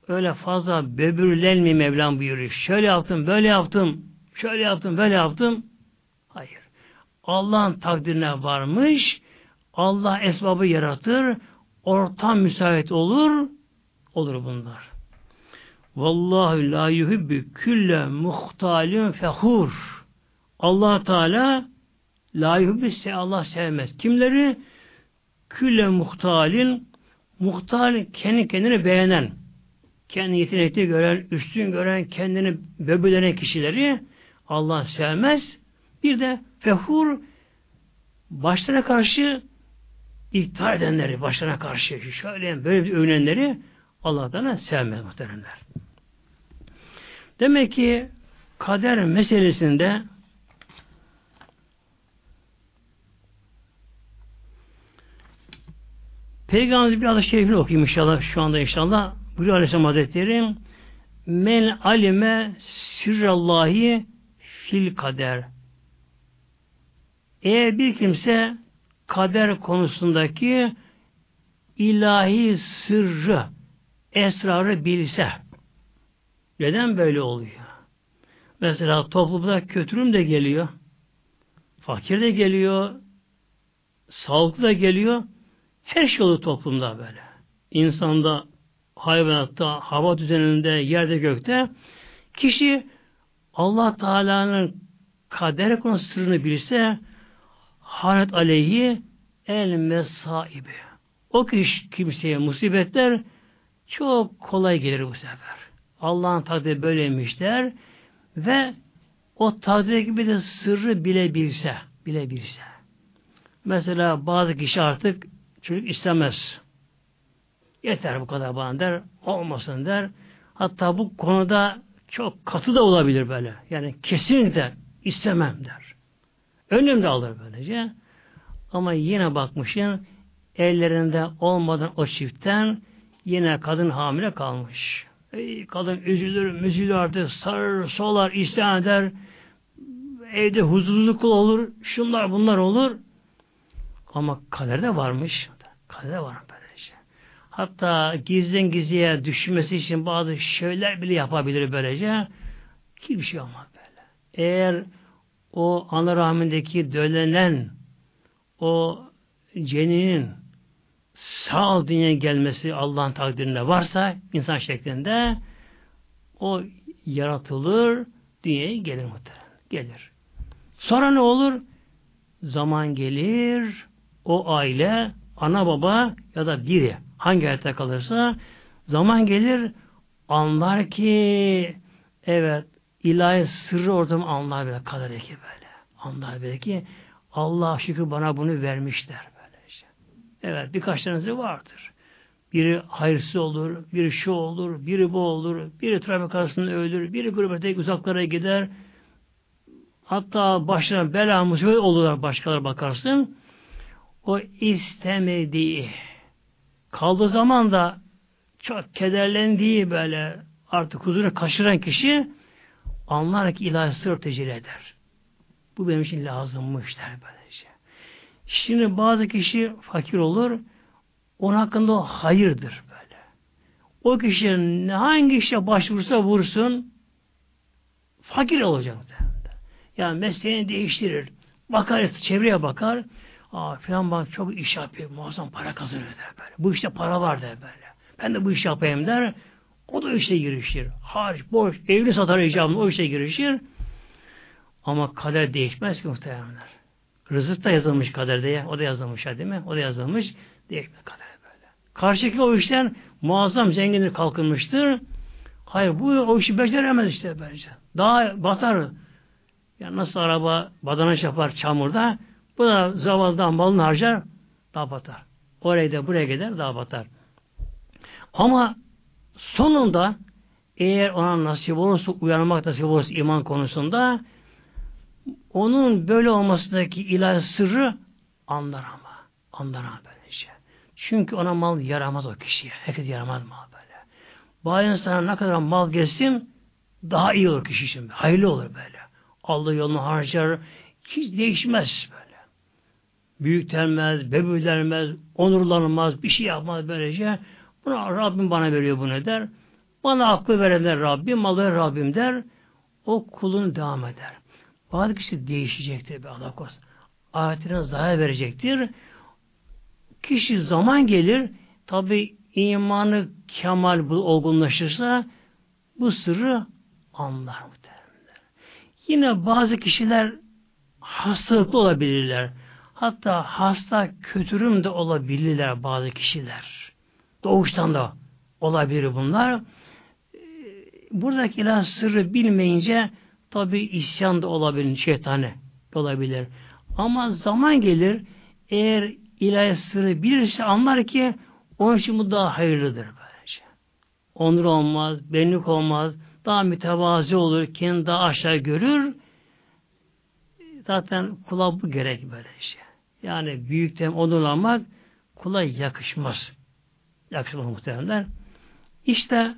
öyle fazla böbürlenme Mevlam buyuruyor. Şöyle yaptım, böyle yaptım, şöyle yaptım, böyle yaptım. Hayır. Allah'ın takdirine varmış, Allah esbabı yaratır, ortam müsait olur, olur bunlar. Vallahu la yuhibbu külle muhtalin fehur. Allah Teala la yuhibbu Allah sevmez. Kimleri? Külle muhtalin muhtal kendi kendini beğenen kendi yetenekli gören, üstün gören, kendini böbürlenen kişileri Allah sevmez. Bir de fehur başlarına karşı iktidar edenleri, başlarına karşı şöyle böyle övünenleri Allah'tan sevmez muhteremler. Demek ki kader meselesinde Peygamberimiz biraz da şerifini okuyayım inşallah şu anda inşallah. Buyuruyor Aleyhisselam Hazretleri Men alime sirrallahi fil kader. Eğer bir kimse kader konusundaki ilahi sırrı, esrarı bilse, neden böyle oluyor? Mesela toplumda kötürüm de geliyor, fakir de geliyor, sağlıklı da geliyor, her şey olur toplumda böyle. İnsanda hayvanatta, hava düzeninde, yerde, gökte kişi Allah Teala'nın kader konu sırrını bilse hanet aleyhi el mesaibi. O kişi kimseye musibetler çok kolay gelir bu sefer. Allah'ın takdiri böyleymiş der ve o takdir gibi de sırrı bilebilse, bilebilse. Mesela bazı kişi artık çocuk istemez. Yeter bu kadar bana der, olmasın der. Hatta bu konuda çok katı da olabilir böyle. Yani kesinlikle istemem der. Önlem de alır böylece. Ama yine bakmışın ellerinde olmadan o çiftten yine kadın hamile kalmış. Ey, kadın üzülür, müzülür artık, sarır, solar, isyan eder. Evde huzursuzluk olur, şunlar bunlar olur. Ama kaderde varmış. Kaderde var böylece. Hatta gizlen gizliye düşmesi için bazı şeyler bile yapabilir böylece. Ki bir şey olmaz böyle. Eğer o ana rahmindeki dölenen o ceninin sağ dünyaya gelmesi Allah'ın takdirinde varsa insan şeklinde o yaratılır dünyaya gelir muhtemelen. Gelir. Sonra ne olur? Zaman gelir o aile ana baba ya da biri hangi hayatta kalırsa zaman gelir anlar ki evet ilahi sırrı orada anlar böyle kaderdeki böyle. Anlar böyle ki Allah şükür bana bunu vermişler böyle işte. Evet birkaç tanesi vardır. Biri hayırsız olur, biri şu olur, biri bu olur, biri trafik arasında ölür, biri gurbete uzaklara gider. Hatta başlarına bela musibet olurlar başkaları bakarsın. O istemediği kaldığı zaman da çok kederlendiği böyle artık huzuru kaçıran kişi anlar ki ilahi sır tecelli eder. Bu benim için lazımmış der böylece. Şimdi bazı kişi fakir olur, onun hakkında hayırdır böyle. O kişi hangi işe başvursa vursun, fakir olacak. Yani mesleğini değiştirir. Bakar, çevreye bakar. Aa filan bak çok iş yapıyor, muazzam para kazanıyor der böyle. Bu işte para var der böyle. Ben de bu iş yapayım der. O da işe girişir. Hariç, boş, evli satar icabını o işe girişir. Ama kader değişmez ki muhtemelenler. Rızık da yazılmış kaderde ya. O da yazılmış değil mi? O da yazılmış. Değişmez kader böyle. Karşıki o işten muazzam zenginlik kalkınmıştır. Hayır bu o işi beceremez işte bence. Daha batar. Ya nasıl araba badana yapar çamurda bu da zavallıdan malını harcar daha batar. Oraya da buraya gider daha batar. Ama sonunda eğer ona nasip olursa uyanmak nasip olursa iman konusunda onun böyle olmasındaki ilahi sırrı anlar ama. Anlar ama böylece. Çünkü ona mal yaramaz o kişiye. Herkes yaramaz mal böyle. Bazı insana ne kadar mal gelsin daha iyi olur kişi için. Hayırlı olur böyle. Allah yolunu harcar. Hiç değişmez böyle. Büyüklenmez, bebülenmez, onurlanmaz, bir şey yapmaz böylece. Buna Rabbim bana veriyor bunu der. Bana aklı verenler Rabbim, malı Rabbim der. O kulun devam eder. Bazı kişi değişecektir be Allah korusun. Ayetine zarar verecektir. Kişi zaman gelir tabi imanı kemal bu olgunlaşırsa bu sırrı anlar muhtemelen. Yine bazı kişiler hastalıklı olabilirler. Hatta hasta kötürüm de olabilirler bazı kişiler. Doğuştan da olabilir bunlar. Buradaki ilah sırrı bilmeyince Tabi isyan da olabilir, şeytane olabilir. Ama zaman gelir, eğer ilahi sırrı bilirse anlar ki onun için bu daha hayırlıdır böylece. Onur olmaz, benlik olmaz, daha mütevazi olur, kendini daha aşağı görür. Zaten kula bu gerek böylece. Yani büyükten onurlanmak kula yakışmaz. Yakışmaz muhtemelenler. İşte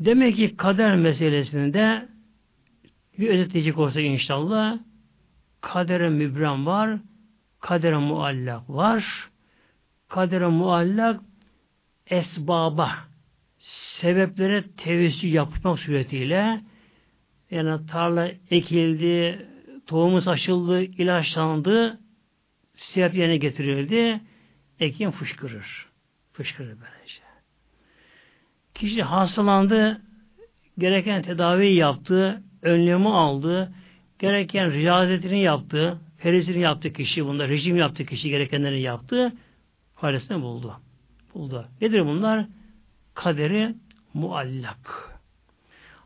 Demek ki kader meselesinde bir özetleyecek olsa inşallah kadere mübram var, kadere muallak var. Kadere muallak esbaba sebeplere tevessül yapmak suretiyle yani tarla ekildi, tohumu saçıldı, ilaçlandı, sebep yerine getirildi, ekin fışkırır. Fışkırır böylece. Kişi hastalandı, gereken tedaviyi yaptı, önlemi aldı, gereken riyazetini yaptı, ferizini yaptı kişi, bunda rejim yaptı kişi, gerekenleri yaptı, faydasını buldu. Buldu. Nedir bunlar? Kaderi muallak.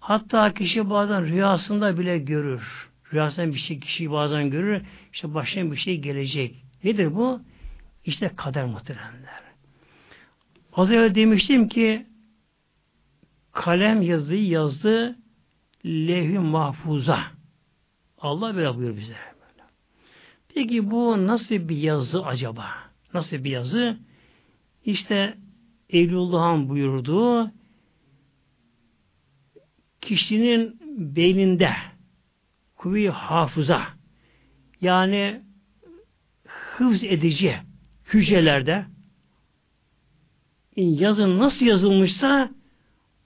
Hatta kişi bazen rüyasında bile görür. Rüyasında bir şey kişi bazen görür. İşte başına bir şey gelecek. Nedir bu? İşte kader muhteremler. Az önce demiştim ki kalem yazıyı yazdı levh-i mahfuza. Allah böyle buyuruyor bize. Peki bu nasıl bir yazı acaba? Nasıl bir yazı? İşte Evlullah'ın buyurduğu kişinin beyninde kuvvi hafıza yani hıfz edici hücrelerde yazın nasıl yazılmışsa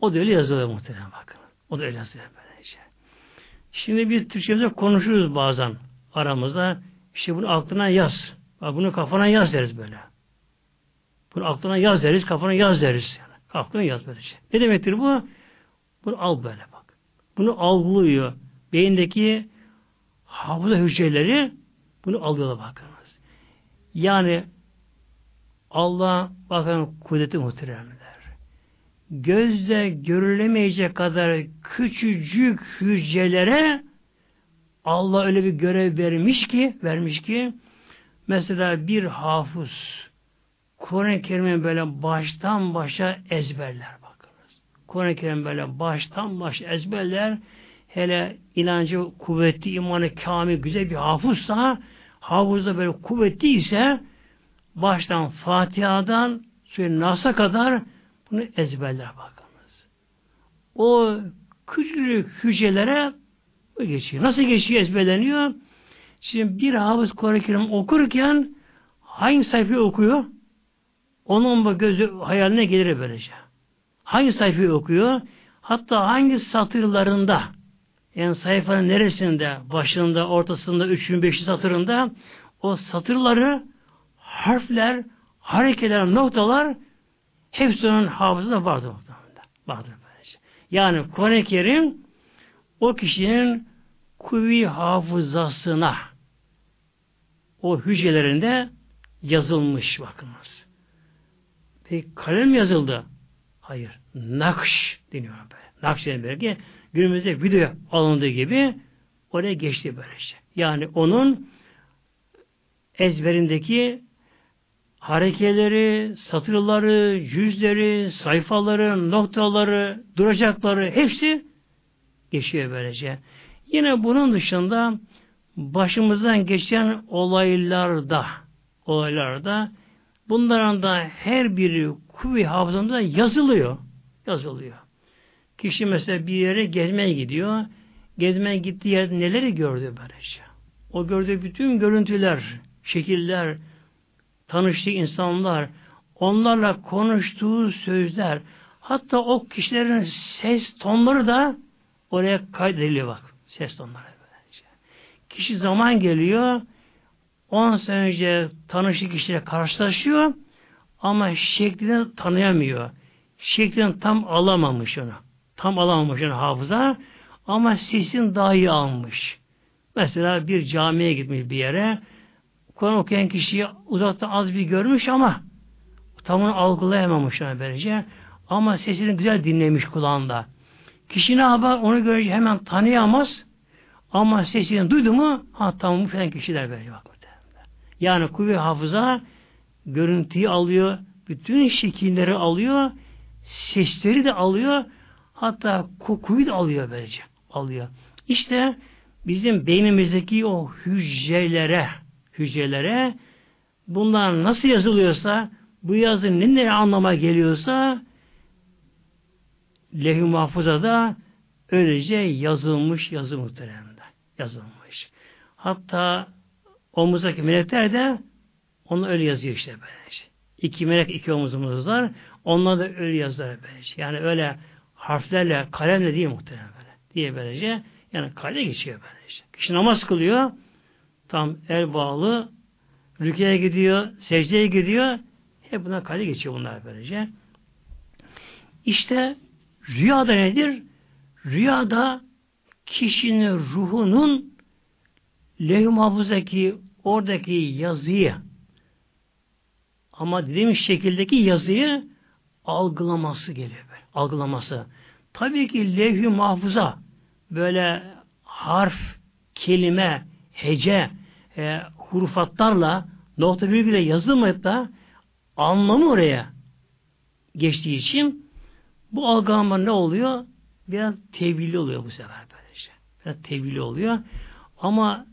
o da öyle yazılıyor muhtemelen bakın. O da öyle yazılıyor böylece. Şimdi biz Türkçemizde konuşuruz bazen aramızda. İşte bunu aklına yaz. Bunu kafana yaz deriz böyle. Bunu aklına yaz deriz, kafana yaz deriz. Yani. Aklına yaz böylece. Ne demektir bu? Bunu al böyle bak. Bunu algılıyor. Beyindeki hafıza hücreleri bunu alıyorlar bakınız. Yani Allah bakın kudreti muhteremler. Gözle görülemeyecek kadar küçücük hücrelere Allah öyle bir görev vermiş ki vermiş ki mesela bir hafız Kur'an-ı Kerim'i böyle baştan başa ezberler bakınız. Kur'an-ı Kerim böyle baştan başa ezberler hele inancı kuvvetli, imanı kamil, güzel bir hafızsa hafızda böyle kuvvetli ise baştan Fatiha'dan Sure Nas'a kadar bunu ezberler bakınız. O küçük hücrelere bu geçiyor. Nasıl geçiyor ezberleniyor? Şimdi bir hafız Kur'an-ı okurken hangi sayfayı okuyor? Onun bu gözü hayaline gelir böylece. Hangi sayfayı okuyor? Hatta hangi satırlarında yani sayfanın neresinde, başında, ortasında, üçün, beşinci satırında o satırları, harfler, hareketler, noktalar hepsi onun hafızasında vardır. Vardır böylece. Yani Kur'an-ı Kerim o kişinin kuvvi hafızasına o hücrelerinde yazılmış bakınız. Peki kalem yazıldı. Hayır. Nakş deniyor böyle. Nakş deniyor belki günümüzde video alındığı gibi oraya geçti böylece. Yani onun ezberindeki harekeleri, satırları, yüzleri, sayfaları, noktaları, duracakları hepsi geçiyor böylece. Yine bunun dışında başımızdan geçen olaylarda olaylarda bunların da her biri kuvvi hafızamıza yazılıyor. Yazılıyor. Kişi mesela bir yere gezmeye gidiyor. Gezmeye gittiği yerde neleri gördü böylece. O gördüğü bütün görüntüler, şekiller, tanıştığı insanlar, onlarla konuştuğu sözler, hatta o kişilerin ses tonları da oraya kaydediliyor bak. Ses tonları. Kişi zaman geliyor, 10 sene önce tanıştığı kişiyle karşılaşıyor ama şeklini tanıyamıyor. Şeklini tam alamamış onu. Tam alamamış onu hafıza ama sesin daha iyi almış. Mesela bir camiye gitmiş bir yere Kur'an okuyan kişiyi uzakta az bir görmüş ama tam onu algılayamamış ona böylece. Ama sesini güzel dinlemiş kulağında. Kişi ne yapar? Onu görünce hemen tanıyamaz. Ama sesini duydu mu ha tamam bu falan kişiler böyle bak. Yani kuvve hafıza görüntüyü alıyor, bütün şekilleri alıyor, sesleri de alıyor, hatta kokuyu da alıyor böylece. Alıyor. İşte bizim beynimizdeki o hücrelere, hücrelere bunlar nasıl yazılıyorsa, bu yazı ne, ne anlama geliyorsa lehü mahfuzada öylece yazılmış yazı muhteremde. Yazılmış. Hatta omuzdaki melekler de onu öyle yazıyor işte böylece. İki melek iki omuzumuz var. Onlar da öyle yazar böylece. Yani öyle harflerle, kalemle değil muhtemelen böyle. Diye böylece. Yani kayda geçiyor böylece. Kişi namaz kılıyor. Tam el bağlı. Rüküye gidiyor. Secdeye gidiyor. Hep bunlar kayda geçiyor bunlar böylece. İşte rüyada nedir? Rüyada kişinin ruhunun mahfuzdaki oradaki yazıyı ama dediğimiz şekildeki yazıyı algılaması geliyor. Böyle, algılaması. Tabii ki levh-i mahfuza böyle harf, kelime, hece, e, hurufatlarla nokta virgüle yazılmayıp da anlamı oraya geçtiği için bu algılama ne oluyor? Biraz tevhili oluyor bu sefer böylece. Biraz tevhili oluyor. Ama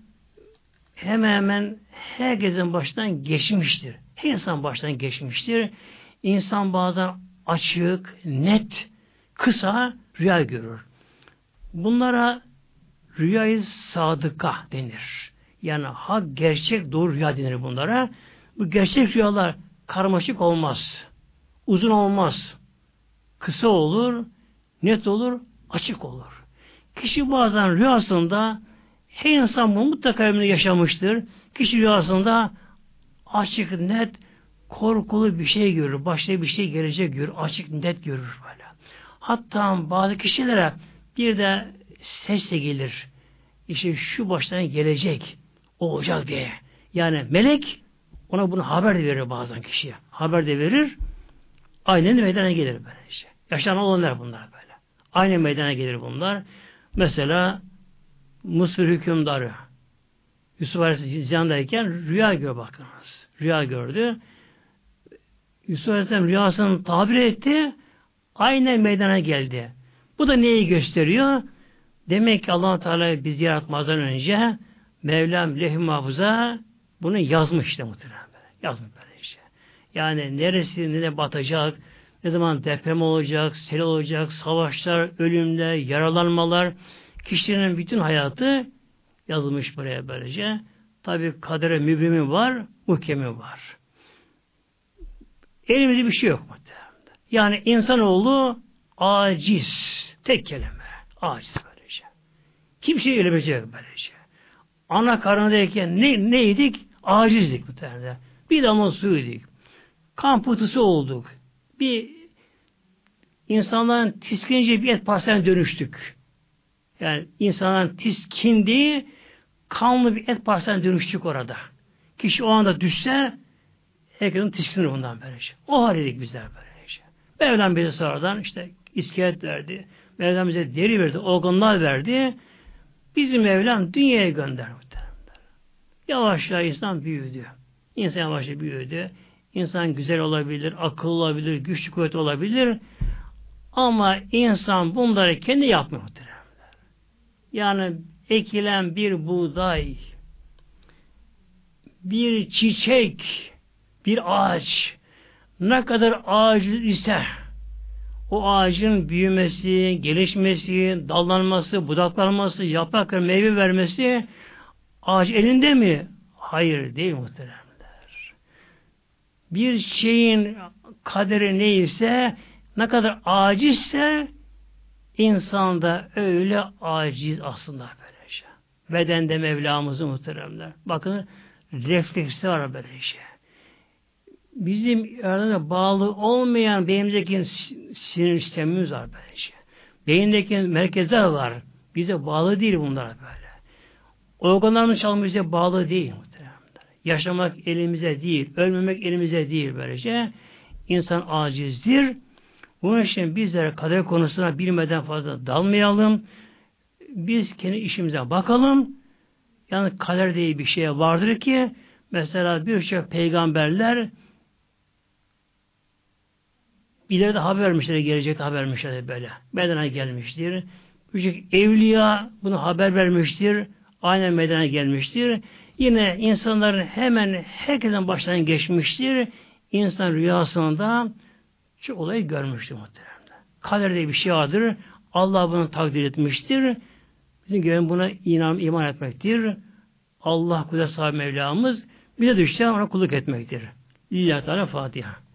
hemen hemen herkesin baştan geçmiştir. Her insan baştan geçmiştir. İnsan bazen açık, net, kısa rüya görür. Bunlara rüyayı sadıka denir. Yani hak, gerçek, doğru rüya denir bunlara. Bu gerçek rüyalar karmaşık olmaz. Uzun olmaz. Kısa olur, net olur, açık olur. Kişi bazen rüyasında her insan bunu mutlaka ömründe yaşamıştır. Kişi rüyasında açık, net, korkulu bir şey görür. Başta bir şey gelecek görür. Açık, net görür böyle. Hatta bazı kişilere bir de ses de gelir. İşte şu baştan gelecek, olacak diye. Yani melek ona bunu haber de verir bazen kişiye. Haber de verir. Aynen meydana gelir böyle işte. Yaşanan olanlar bunlar böyle. Aynen meydana gelir bunlar. Mesela Mısır hükümdarı Yusuf Aleyhisselam ziyandayken rüya gör bakınız. Rüya gördü. Yusuf Aleyhisselam rüyasını tabir etti. Aynen meydana geldi. Bu da neyi gösteriyor? Demek ki allah Teala bizi yaratmazdan önce Mevlam lehim mahfuza bunu yazmış işte muhtemelen. Yazmış böyle işte. Yani neresi ne batacak, ne zaman deprem olacak, sel olacak, savaşlar, ölümler, yaralanmalar, kişinin bütün hayatı yazılmış buraya böylece. Tabi kadere mübrimi var, muhkemi var. Elimizde bir şey yok muhtemelen. Yani insanoğlu aciz. Tek kelime. Aciz böylece. Kimse ölebilecek böylece. Ana karnındayken ne, neydik? Acizdik muhtemelen. Bir damla suyuyduk. Kan pıhtısı olduk. Bir insanların tiskince bir et parçasına dönüştük. Yani insanların tiskindiği kanlı bir et parçasına dönüştük orada. Kişi o anda düşse herkesin tiskinir bundan böylece. O haldeydik bizler böylece. Mevlam bize sonradan işte iskelet verdi. Mevlam bize deri verdi, organlar verdi. Bizi Mevlam dünyaya gönderdi. Yavaş yavaş insan büyüdü. İnsan yavaş büyüdü. İnsan güzel olabilir, akıllı olabilir, güçlü kuvvet olabilir. Ama insan bunları kendi yapmıyor. Yani ekilen bir buğday, bir çiçek, bir ağaç ne kadar ağaç ise o ağacın büyümesi, gelişmesi, dallanması, budaklanması, yaprak meyve vermesi ağaç elinde mi? Hayır değil muhteremler. Bir şeyin kaderi neyse ne kadar acizse insan da öyle aciz aslında böylece. Bedende Mevlamızı muhteremler. Bakın refleksi var böylece. Bizim aramızda bağlı olmayan beynimizdeki sinir sistemimiz var böylece. Beyindeki merkezler var. Bize bağlı değil bunlar böyle. Organlarımız çalmak bize bağlı değil. Yaşamak elimize değil, ölmemek elimize değil böylece. İnsan acizdir. Bunun için bizler kader konusuna bilmeden fazla dalmayalım. Biz kendi işimize bakalım. Yani kader diye bir şey vardır ki mesela birçok peygamberler ileride haber vermişler, gelecekte haber vermişler böyle. Meydana gelmiştir. Birçok evliya bunu haber vermiştir. Aynen meydana gelmiştir. Yine insanların hemen herkesin baştan geçmiştir. İnsan rüyasında şu olayı görmüştür muhtemelen. Kaderde bir şey vardır. Allah bunu takdir etmiştir. Bizim görevimiz buna inan, iman etmektir. Allah kudret sahibi Mevlamız bize düşse ona kulluk etmektir. Lillahi Teala Fatiha.